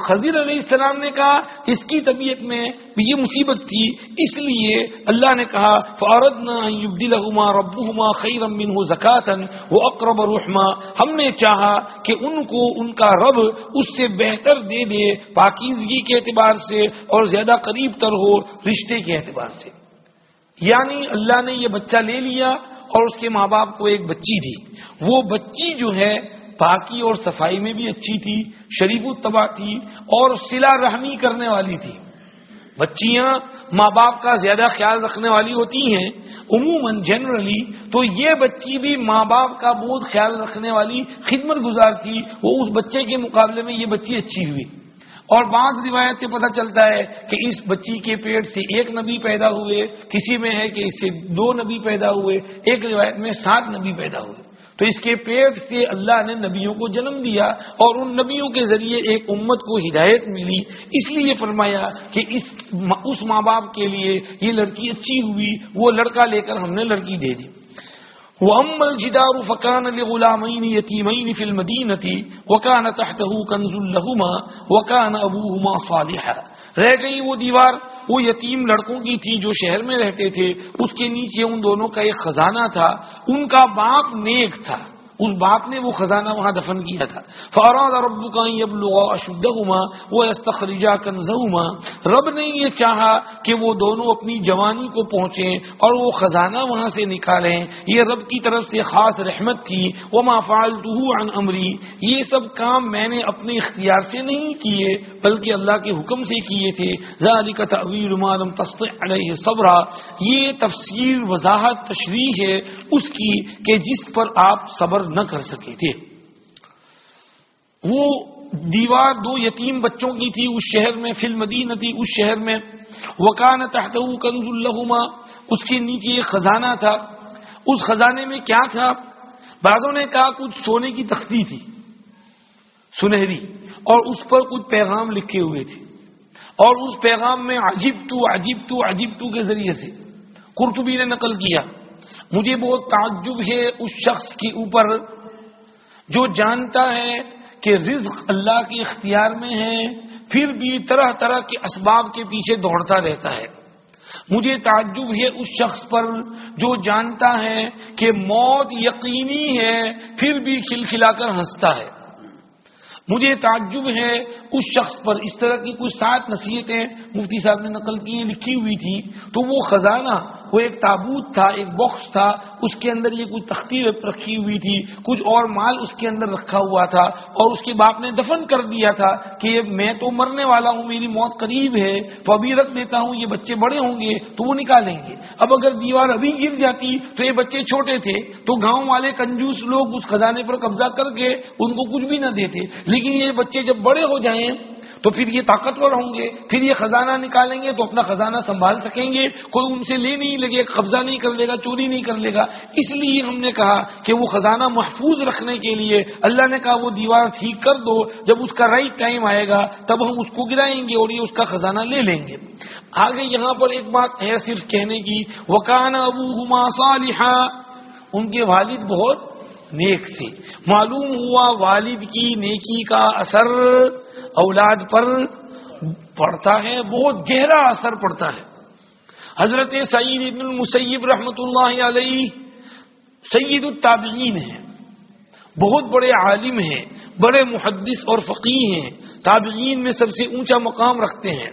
خضیر علیہ السلام نے کہا، اس کی طبیعت میں یہ مصیبت تھی، اس لیے اللہ نے کہا فارد نہ ربما خیر امین ہو وہ اقرب رحما ہم نے چاہا کہ ان کو ان کا رب اس سے بہتر دے دے، پاکیزگی کے اعتبار سے اور زیادہ قریب تر ہو رشتے کے اعتبار سے۔ یعنی اللہ نے یہ بچہ لے لیا اور اس کے ماں باپ کو ایک بچی تھی وہ بچی جو ہے پاکی اور صفائی میں بھی اچھی تھی، شریف التبا تھی اور سلا رحمی کرنے والی تھی۔ بچیاں ماں باپ کا زیادہ خیال رکھنے والی ہوتی ہیں۔ عموماً جنرلی تو یہ بچی بھی ماں باپ کا بہت خیال رکھنے والی خدمت گزار تھی۔ وہ اس بچے کے مقابلے میں یہ بچی اچھی ہوئی۔ اور بعض روایت سے پتہ چلتا ہے کہ اس بچی کے پیٹ سے ایک نبی پیدا ہوئے، کسی میں ہے کہ اس سے دو نبی پیدا ہوئے، ایک روایت میں سات نبی پیدا ہوئے۔ تو اس کے پیٹ سے اللہ نے نبیوں کو جنم دیا اور ان نبیوں کے ذریعے ایک امت کو ہدایت ملی۔ اس لیے فرمایا کہ اس اس ماں باپ کے لیے یہ لڑکی اچھی ہوئی، وہ لڑکا لے کر ہم نے لڑکی دے دی۔ وہ امل جدار فقان غلامین یتیمین فی المدینتی وکان تحتہ کنز الحما وکان صالحا۔ رہ گئی وہ دیوار۔ وہ یتیم لڑکوں کی تھی جو شہر میں رہتے تھے۔ اس کے نیچے ان دونوں کا ایک خزانہ تھا۔ ان کا باپ نیک تھا۔ اس باپ نے وہ خزانہ وہاں دفن کیا تھا۔ فوراد رب کا وہ استخرجا کنزما رب نے یہ چاہا کہ وہ دونوں اپنی جوانی کو پہنچے اور وہ خزانہ وہاں سے نکالیں۔ یہ رب کی طرف سے خاص رحمت تھی۔ وہ ما عن امری یہ سب کام میں نے اپنے اختیار سے نہیں کیے، بلکہ اللہ کے حکم سے کیے تھے۔ ذالک تعویل ما لم تستطع علیہ صبرا۔ یہ تفسیر وضاحت تشریح ہے اس کی کہ جس پر آپ صبر نہ کر سکے تھے۔ وہ دیوار دو یتیم بچوں کی تھی، اس شہر میں فل مدینہ تھی، اس شہر میں۔ وکان تحت کنز الحما اس کے نیچے ایک خزانہ تھا۔ اس خزانے میں کیا تھا؟ بعضوں نے کہا کچھ سونے کی تختی تھی، سنہری، اور اس پر کچھ پیغام لکھے ہوئے تھے۔ اور اس پیغام میں عجیب تو عجیب تو عجیب تو کے ذریعے سے۔ قرطبی نے نقل کیا۔ مجھے بہت تعجب ہے اس شخص کے اوپر جو جانتا ہے کہ رزق اللہ کے اختیار میں ہے، پھر بھی طرح طرح کے اسباب کے پیچھے دوڑتا رہتا ہے۔ مجھے تعجب ہے اس شخص پر جو جانتا ہے کہ موت یقینی ہے، پھر بھی کھلکھلا کر ہنستا ہے۔ مجھے تعجب ہے اس شخص پر۔ اس طرح کی کچھ سات نصیحتیں مفتی صاحب نے نقل کی لکھی ہوئی تھی تو وہ خزانہ وہ ایک تابوت تھا، ایک باکس تھا، اس کے اندر یہ کچھ تختی رکھی ہوئی تھی، کچھ اور مال اس کے اندر رکھا ہوا تھا اور اس کے باپ نے دفن کر دیا تھا کہ میں تو مرنے والا ہوں، میری موت قریب ہے، تو ابھی رکھ دیتا ہوں، یہ بچے بڑے ہوں گے، تو وہ نکالیں گے۔ اب اگر دیوار ابھی گر جاتی تو یہ بچے چھوٹے تھے، تو گاؤں والے کنجوس لوگ اس خزانے پر قبضہ کر کے ان کو کچھ بھی نہ دیتے۔ لیکن یہ بچے جب بڑے ہو جائیں تو پھر یہ طاقتور ہوں گے، پھر یہ خزانہ نکالیں گے تو اپنا خزانہ سنبھال سکیں گے۔ کوئی ان سے لے نہیں لگے، قبضہ نہیں کر لے گا، چوری نہیں کر لے گا۔ اس لیے ہم نے کہا کہ وہ خزانہ محفوظ رکھنے کے لیے اللہ نے کہا وہ دیوار ٹھیک کر دو، جب اس کا رائٹ ٹائم آئے گا تب ہم اس کو گرائیں گے اور یہ اس کا خزانہ لے لیں گے۔ آگے یہاں پر ایک بات ہے صرف کہنے کی وکان ابو ہما صالحہ ان کے والد بہت نیک تھے۔ معلوم ہوا والد کی نیکی کا اثر اولاد پر پڑتا ہے، بہت گہرا اثر پڑتا ہے۔ حضرت سعید ابن المسیب رحمۃ اللہ علیہ سید التابعین ہیں۔ بہت بڑے عالم ہیں، بڑے محدث اور فقی ہیں۔ تابعین میں سب سے اونچا مقام رکھتے ہیں۔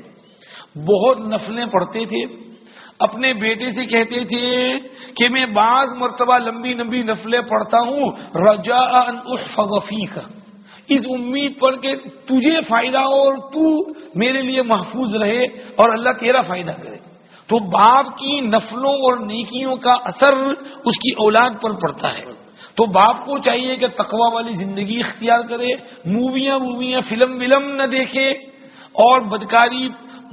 بہت نفلیں پڑھتے تھے۔ اپنے بیٹے سے کہتے تھے کہ میں بعض مرتبہ لمبی لمبی نفلیں پڑھتا ہوں رجا کا اس امید پر کہ تجھے فائدہ اور تو میرے لیے محفوظ رہے اور اللہ تیرا فائدہ کرے۔ تو باپ کی نفلوں اور نیکیوں کا اثر اس کی اولاد پر پڑتا ہے۔ تو باپ کو چاہیے کہ تقوا والی زندگی اختیار کرے، موویاں موویاں، فلم، ولم نہ دیکھے اور بدکاری،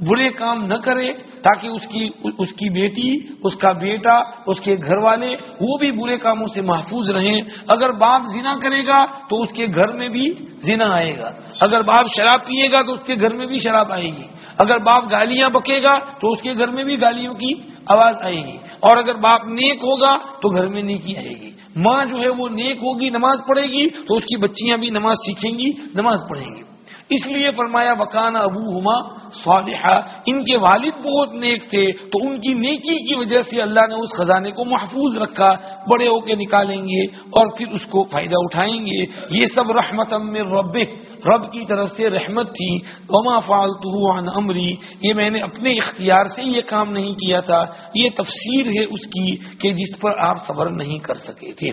برے کام نہ کرے۔ تاکہ اس کی اس کی بیٹی، اس کا بیٹا، اس کے گھر والے، وہ بھی برے کاموں سے محفوظ رہیں۔ اگر باپ زنا کرے گا تو اس کے گھر میں بھی زنا آئے گا۔ اگر باپ شراب پیے گا تو اس کے گھر میں بھی شراب آئے گی۔ اگر باپ گالیاں بکے گا تو اس کے گھر میں بھی گالیوں کی آواز آئے گی۔ اور اگر باپ نیک ہوگا تو گھر میں نیکی آئے گی۔ ماں جو ہے وہ نیک ہوگی، نماز پڑھے گی تو اس کی بچیاں بھی نماز سیکھیں گی، نماز پڑھیں گی۔ اس لیے فرمایا بکانا ابو ہما صالحہ ان کے والد بہت نیک تھے، تو ان کی نیکی کی وجہ سے اللہ نے اس خزانے کو محفوظ رکھا، بڑے ہو کے نکالیں گے اور پھر اس کو فائدہ اٹھائیں گے۔ یہ سب رحمت رب رب کی طرف سے رحمت تھی۔ وما فالتو عن امری یہ میں نے اپنے اختیار سے یہ کام نہیں کیا تھا۔ یہ تفسیر ہے اس کی کہ جس پر آپ صبر نہیں کر سکے تھے۔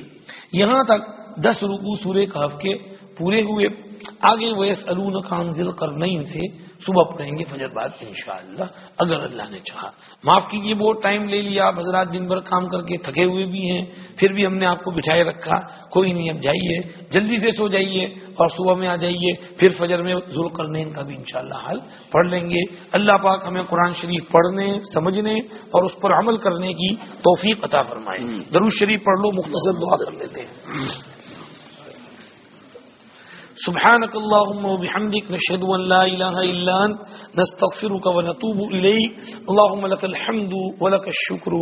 یہاں تک دس رکو سورہ کہف کے پورے ہوئے۔ آگے وہ سلون خان ذل کر نہیں تھے صبح پڑھیں گے فجر بعد انشاءاللہ اگر اللہ نے چاہا۔ معاف کیجیے بہت ٹائم لے لیا آپ حضرات دن بھر کام کر کے تھکے ہوئے بھی ہیں پھر بھی ہم نے آپ کو بٹھائے رکھا۔ کوئی نہیں اب جائیے جلدی سے سو جائیے اور صبح میں آ جائیے پھر فجر میں ذل کرنے کا بھی انشاءاللہ حل پڑھ لیں گے۔ اللہ پاک ہمیں قرآن شریف پڑھنے سمجھنے اور اس پر عمل کرنے کی توفیق عطا فرمائے۔ ضرور شریف پڑھ لو مختصر دعا کر لیتے ہیں۔ سبحانك اللهم وبحمدك نشهد أن لا إله إلا أنت نستغفرك ونتوب إليك. اللهم لك الحمد ولك الشكر.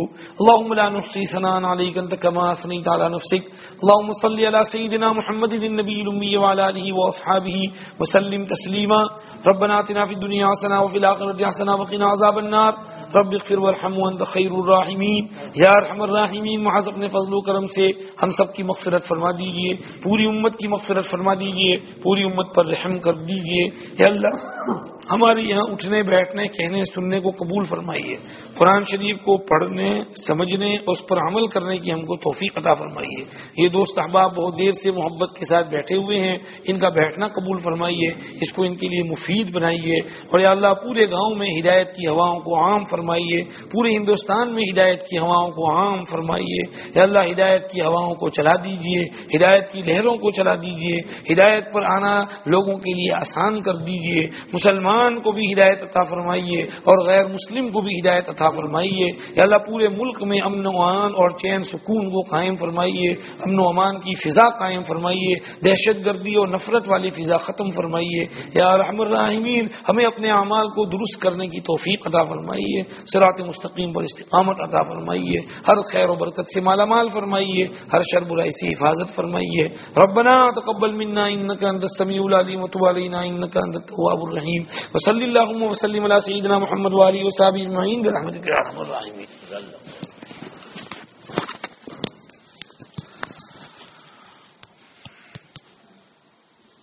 اللهم لا نحصي ثناء عليك أنت كما أثنيت على نفسك. اللهم صل على سيدنا محمد النبي الأمي وعلى آله وأصحابه وسلم تسليما. ربنا آتنا في الدنيا حسنة وفي الآخرة حسنة وقنا عذاب النار. رب اغفر وارحم وانت خير الراحمين. یا ارحم الراحمین محض اپنے فضل و کرم سے ہم سب کی مغفرت فرما دیجیے، پوری امت کی مغفرت فرما دیجیے پوری امت پر رحم کر دیجیے اللہ۔ ہمارے یہاں اٹھنے بیٹھنے کہنے سننے کو قبول فرمائیے۔ قرآن شریف کو پڑھنے، سمجھنے، اس پر عمل کرنے کی ہم کو توفیق عطا فرمائیے۔ یہ دوست احباب بہت دیر سے محبت کے ساتھ بیٹھے ہوئے ہیں، ان کا بیٹھنا قبول فرمائیے، اس کو ان کے لیے مفید بنائیے۔ اور یا اللہ، پورے گاؤں میں ہدایت کی ہواؤں کو عام فرمائیے، پورے ہندوستان میں ہدایت کی ہواؤں کو عام فرمائیے۔ یا اللہ، ہدایت کی ہواؤں کو چلا دیجیے، ہدایت کی لہروں کو چلا دیجیے، ہدایت پر آنا لوگوں کے لیے آسان کر دیجیے۔ مسلمان مسلمان کو بھی ہدایت عطا فرمائیے اور غیر مسلم کو بھی ہدایت عطا فرمائیے۔ یا اللہ پورے ملک میں امن و امان اور چین سکون کو قائم فرمائیے، امن و امان کی فضا قائم فرمائیے، دہشت گردی اور نفرت والی فضا ختم فرمائیے۔ یا رحم الرحمین ہمیں اپنے اعمال کو درست کرنے کی توفیق عطا فرمائیے سرات مستقیم پر استقامت عطا فرمائیے۔ ہر خیر و برکت سے مالا مال فرمائیے، ہر شر برائی سے حفاظت فرمائیے۔ ربنا تقبل منا انك انت السميع العليم وتب علينا انك انت التواب الرحيم وصلی اللہ وسلم علی سیدنا محمد والی و اجمعین برحمتک یا ارحم الراحمین۔